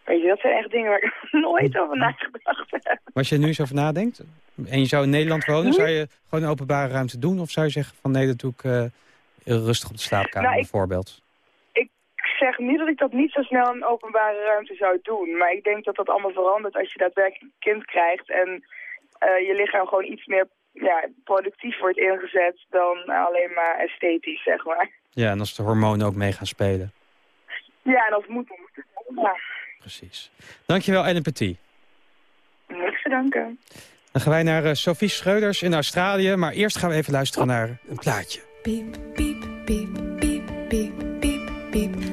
[SPEAKER 21] Weet je, dat zijn echt dingen waar ik <laughs> nooit over nagedacht heb.
[SPEAKER 10] Maar als je er nu eens over nadenkt, en je zou in Nederland wonen... zou je gewoon een openbare ruimte doen? Of zou je zeggen van nee, dat doe ik eh, rustig op de slaapkamer
[SPEAKER 21] Nou, ik-
[SPEAKER 10] bijvoorbeeld?
[SPEAKER 21] Ik zeg niet dat ik dat niet zo snel in openbare ruimte zou doen. Maar ik denk dat dat allemaal verandert als je daadwerkelijk een kind krijgt... en eh, je lichaam gewoon iets meer ja, productief wordt ingezet dan alleen maar esthetisch, zeg maar.
[SPEAKER 10] Ja, en als de hormonen ook mee gaan spelen.
[SPEAKER 21] Ja, en als het moet, dan moet het. Ja,
[SPEAKER 10] Precies. Dankjewel, Ellen Petit.
[SPEAKER 21] niks te danken.
[SPEAKER 10] Dan gaan wij naar eh, Sophie Schreuders in Australië. Maar eerst gaan we even luisteren naar een plaatje.
[SPEAKER 22] Beep, beep, beep, beep, beep, beep, beep.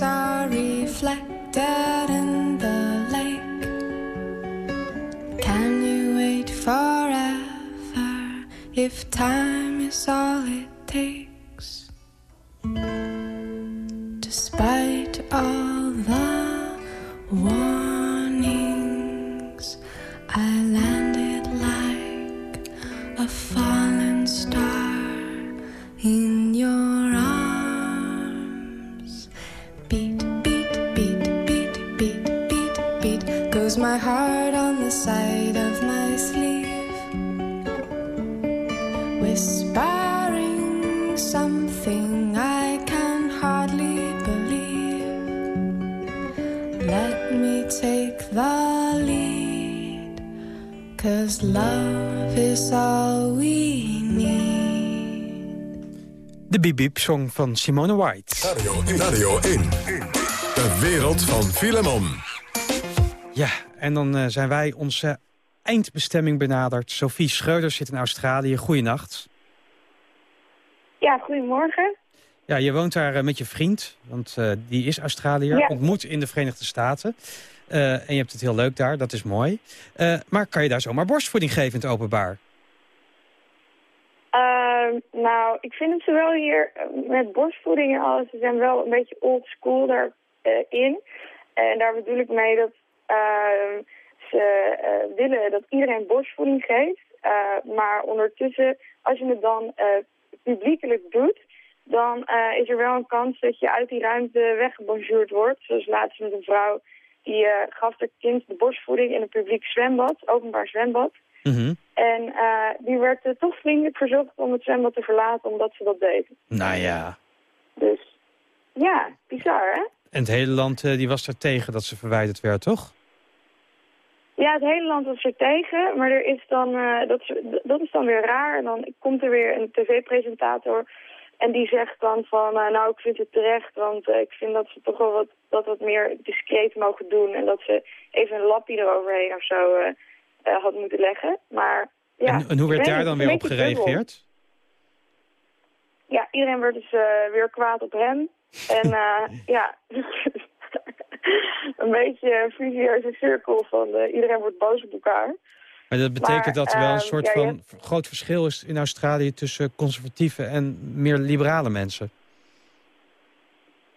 [SPEAKER 22] are reflected in the lake? Can you wait forever if time is all it takes? Despite all the warnings, my heart on the side of my sleeve. Whispering something I can hardly believe. Let me take the lead, cause love is all we need.
[SPEAKER 10] De Song van Simone White.
[SPEAKER 6] Radio 1. Radio 1. De wereld van Filemon.
[SPEAKER 10] Ja, en dan eh, zijn wij onze eindbestemming benaderd. Sophie Schreuders zit in Australië. Goeienacht.
[SPEAKER 12] Ja, goedemorgen.
[SPEAKER 10] Ja, je woont daar eh, met je vriend, want eh, die is Australiër.
[SPEAKER 12] Ja.
[SPEAKER 10] Ontmoet in de Verenigde Staten. En je hebt het heel leuk daar, dat is mooi. Maar kan je daar zomaar borstvoeding geven in het openbaar?
[SPEAKER 12] Ehm, nou, ik vind het zowel hier met borstvoeding en alles, ze zijn wel een beetje old school daarin. en daar bedoel ik mee dat ze eh, willen dat iedereen borstvoeding geeft. Eh, maar ondertussen, als je het dan eh, publiekelijk doet, dan eh, is er wel een kans dat je uit die ruimte weggebonjourd wordt. Zoals laatst met een vrouw, die eh, gaf haar kind de borstvoeding in een publiek zwembad, openbaar zwembad. En eh, die werd toch vriendelijk verzocht om het zwembad te verlaten omdat ze dat deed.
[SPEAKER 10] Nou ja.
[SPEAKER 12] Dus ja, bizar hè?
[SPEAKER 10] En het hele land eh, die was er tegen dat ze verwijderd werd, toch?
[SPEAKER 12] Ja, het hele land was er tegen, maar er is dan, eh, dat, is, dat is dan weer raar. En dan komt er weer een tv-presentator en die zegt dan van, eh, nou ik vind het terecht, want eh, ik vind dat ze toch wel wat, dat wat meer discreet mogen doen. En dat ze even een lappie eroverheen of zo had moeten leggen. Maar ja,
[SPEAKER 10] en, en hoe werd daar dan weer op
[SPEAKER 12] dubbel.
[SPEAKER 10] gereageerd?
[SPEAKER 12] Ja, iedereen werd dus weer kwaad op hem. En <laughs> ja, een beetje een visieuze cirkel van eh, iedereen wordt boos op elkaar.
[SPEAKER 10] Maar dat betekent
[SPEAKER 12] Maar,
[SPEAKER 10] dat er wel een
[SPEAKER 12] ehm,
[SPEAKER 10] soort
[SPEAKER 12] ja,
[SPEAKER 10] van
[SPEAKER 12] hebt-
[SPEAKER 10] groot verschil is in Australië... tussen conservatieve en meer liberale mensen.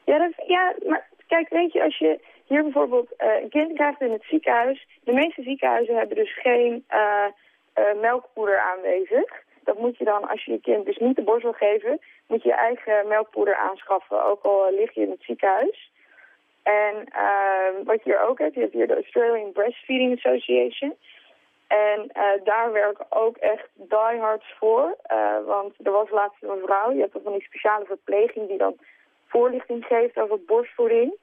[SPEAKER 12] Ja, dat, ja, maar kijk, weet je, als je hier bijvoorbeeld eh, een kind krijgt in het ziekenhuis... de meeste ziekenhuizen hebben dus geen eh, melkpoeder aanwezig. Dat moet je dan, als je je kind dus niet de borst wil geven... moet je je eigen melkpoeder aanschaffen, ook al lig je in het ziekenhuis. En eh, wat je hier ook hebt, je hebt hier de Australian Breastfeeding Association... En eh, daar werken ook echt diehards voor. eh, want er was laatst een vrouw, je hebt dan van die speciale verpleging die dan voorlichting geeft over borstvoeding.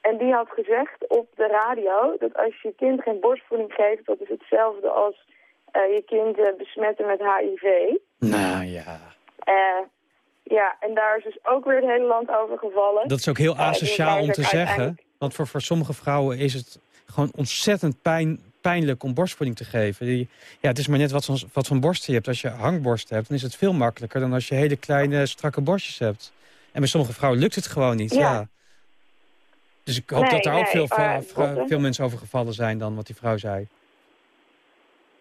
[SPEAKER 12] En die had gezegd op de radio dat als je je kind geen borstvoeding geeft, dat is hetzelfde als eh, je kind besmetten met HIV.
[SPEAKER 10] Nou ja.
[SPEAKER 12] Ja, en daar is dus ook weer het hele land over gevallen.
[SPEAKER 10] Dat is ook heel asociaal om te zeggen. Want voor, voor sommige vrouwen is het gewoon ontzettend pijn, pijnlijk om borstvoeding te geven. Die, ja, het is maar net wat, van- wat voor borsten je hebt. Als je hangborsten hebt, dan is het veel makkelijker... dan als je hele kleine, strakke borstjes hebt. En bij sommige vrouwen lukt het gewoon niet. Ja.
[SPEAKER 12] Ja.
[SPEAKER 10] Dus ik hoop
[SPEAKER 12] Nee,
[SPEAKER 10] dat daar ook veel, veel mensen over gevallen zijn dan wat die vrouw zei.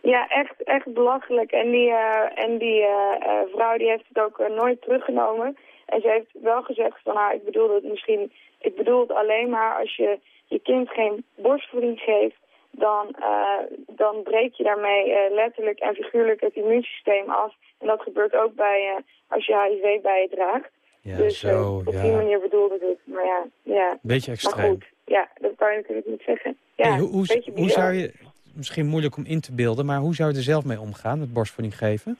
[SPEAKER 12] Ja, echt, echt belachelijk. En die, eh, en die eh, eh, vrouw die heeft het ook nooit teruggenomen. En ze heeft wel gezegd van, nou, ik bedoel het misschien... Ik bedoel het alleen maar als je je kind geen borstvoeding geeft... dan, dan breek je daarmee letterlijk en figuurlijk het immuunsysteem af. En dat gebeurt ook bij als je HIV bij je draagt.
[SPEAKER 10] Ja,
[SPEAKER 12] dus
[SPEAKER 10] zo,
[SPEAKER 12] op
[SPEAKER 10] ja.
[SPEAKER 12] die manier bedoelde ik het. Maar ja, ja.
[SPEAKER 10] Beetje
[SPEAKER 12] Maar
[SPEAKER 10] extreem.
[SPEAKER 12] goed, ja, dat kan je natuurlijk niet zeggen. Ja,
[SPEAKER 10] Hey, hoe, hoe, hoe zou je, misschien moeilijk om in te beelden... maar hoe zou je er zelf mee omgaan, met borstvoeding geven?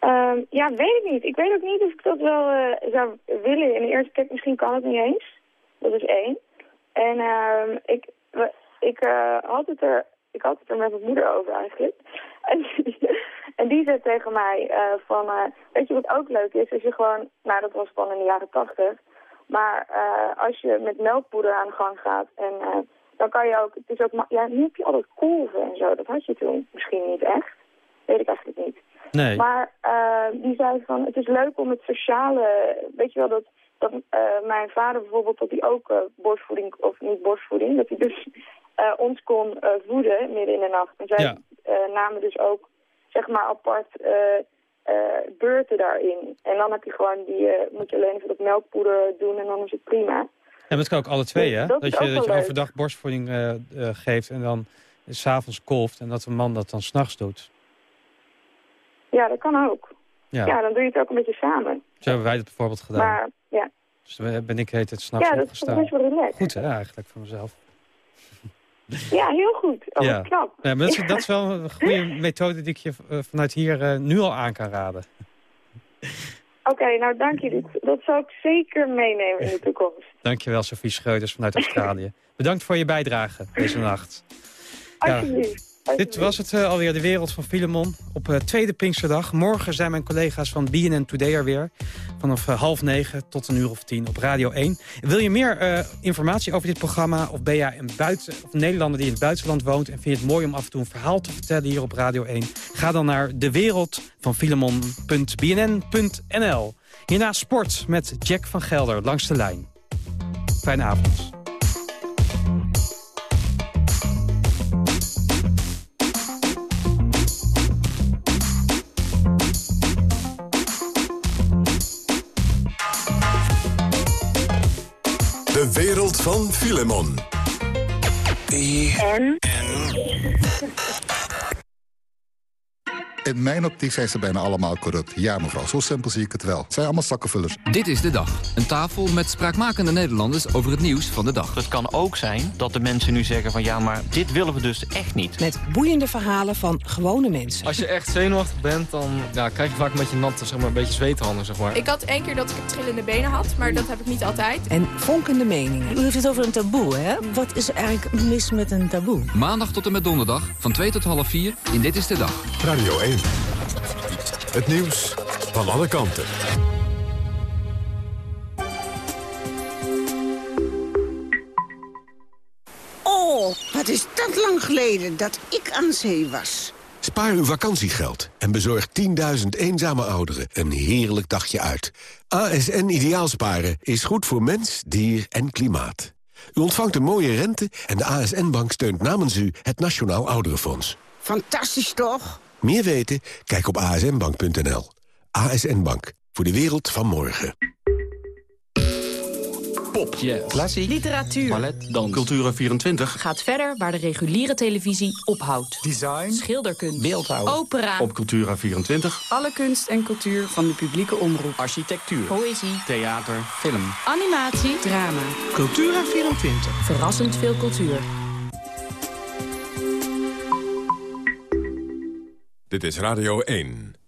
[SPEAKER 12] Ehm, ja, weet ik niet. Ik weet ook niet of ik dat wel eh, zou willen. In de eerste plek misschien kan het niet eens. Dat is één. En ehm, ik, ik, eh, had het er, ik had het er met mijn moeder over eigenlijk. En, <laughs> en die zei tegen mij eh, van, weet je wat ook leuk is? Als je gewoon, nou dat was dan in de jaren tachtig. Maar als je met melkpoeder aan de gang gaat en dan kan je ook, het is ook, ja, nu heb je altijd kolven en zo. Dat had je toen misschien niet echt. Weet ik eigenlijk niet.
[SPEAKER 10] Nee.
[SPEAKER 12] Maar eh, die zei van, het is leuk om het sociale, weet je wel, dat, dat eh, mijn vader bijvoorbeeld, dat hij ook eh, borstvoeding, of niet borstvoeding, dat hij dus ons kon voeden midden in de nacht. En zij
[SPEAKER 10] Ja.
[SPEAKER 12] namen dus ook, zeg maar, apart beurten daarin. En dan heb je gewoon die, moet je alleen even dat melkpoeder doen en dan is het prima.
[SPEAKER 10] En dat kan ook alle twee, hè?
[SPEAKER 12] Dat
[SPEAKER 10] Dat
[SPEAKER 12] is
[SPEAKER 10] je, dat je overdag borstvoeding eh, eh, geeft en dan s'avonds kolft... en dat de man dat dan s'nachts doet.
[SPEAKER 12] Ja, dat kan ook.
[SPEAKER 10] Ja.
[SPEAKER 12] Ja. dan doe je het ook een beetje samen.
[SPEAKER 10] Zo hebben wij dat bijvoorbeeld gedaan.
[SPEAKER 12] Maar ja,
[SPEAKER 10] Dus ben ik heet het s'nachts
[SPEAKER 12] ja dat is toch
[SPEAKER 10] opgestaan.
[SPEAKER 12] best wel relaxed.
[SPEAKER 10] Goed, hè, eigenlijk, voor mezelf. <laughs>
[SPEAKER 12] Ja, heel goed. Oh,
[SPEAKER 10] ja.
[SPEAKER 12] knap.
[SPEAKER 10] Ja, maar dat, is, <laughs> dat is wel een goede methode die ik je eh, vanuit hier nu al aan kan raden.
[SPEAKER 12] Oké, nou dank je. Dat, zal ik zeker meenemen in de toekomst. <laughs>
[SPEAKER 10] Dankjewel, Sophie Schreuders vanuit Australië. Bedankt voor je bijdrage deze nacht. Ja. Dit was het eh, alweer, de wereld van Filemon. Op eh, tweede Pinksterdag. Morgen zijn mijn collega's van BNN Today er weer. Vanaf eh, half negen tot een uur of tien op Radio 1. Wil je meer informatie over dit programma? Of ben jij een, buiten, of Nederlander die in het buitenland woont... en vind je het mooi om af en toe een verhaal te vertellen hier op Radio 1? Ga dan naar dewereld.filemon.bnn.nl. Hierna sport met Jack van Gelder langs de lijn. Fijne avond.
[SPEAKER 6] Van Filemon.
[SPEAKER 12] En?
[SPEAKER 23] In mijn optiek zijn ze bijna allemaal corrupt. Ja, mevrouw, zo simpel zie ik het wel. Het zijn allemaal zakkenvullers.
[SPEAKER 24] Dit is de dag. Een tafel met spraakmakende Nederlanders over het nieuws van de dag.
[SPEAKER 25] Het kan ook zijn dat de mensen nu zeggen van ja, maar dit willen we dus echt niet.
[SPEAKER 19] Met boeiende verhalen van gewone mensen.
[SPEAKER 26] Als je echt zenuwachtig bent, dan ja, krijg je vaak met je natte, zeg maar, een beetje zweethanden, zeg maar.
[SPEAKER 27] Ik had één keer dat ik trillende benen had, maar dat heb ik niet altijd.
[SPEAKER 19] En vonkende meningen.
[SPEAKER 28] U heeft het over een taboe, hè? Wat is er eigenlijk mis met een taboe?
[SPEAKER 24] Maandag tot en met donderdag van 2 tot half 4 in Dit is de Dag.
[SPEAKER 6] Radio 1. Het nieuws van alle kanten.
[SPEAKER 29] Oh, wat is dat lang geleden dat ik aan zee was.
[SPEAKER 30] Spaar uw vakantiegeld en bezorg 10.000 eenzame ouderen een heerlijk dagje uit. ASN Ideaalsparen is goed voor mens, dier en klimaat. U ontvangt een mooie rente en de ASN-bank steunt namens u het Nationaal Ouderenfonds.
[SPEAKER 29] Fantastisch toch?
[SPEAKER 30] Meer weten? Kijk op asnbank.nl. ASN Bank, voor de wereld van morgen.
[SPEAKER 31] Pop, klassiek,
[SPEAKER 32] Literatuur.
[SPEAKER 31] ballet, dans. Cultura24.
[SPEAKER 32] Gaat verder waar de reguliere televisie ophoudt.
[SPEAKER 31] Design.
[SPEAKER 32] Schilderkunst.
[SPEAKER 31] Beeldhouw.
[SPEAKER 32] Opera.
[SPEAKER 31] Op Cultura24.
[SPEAKER 32] Alle kunst en cultuur van de publieke omroep.
[SPEAKER 31] Architectuur.
[SPEAKER 32] Poëzie.
[SPEAKER 31] Theater. Film.
[SPEAKER 32] Animatie. Drama.
[SPEAKER 31] Cultura24.
[SPEAKER 32] Verrassend veel cultuur.
[SPEAKER 6] Dit is Radio 1.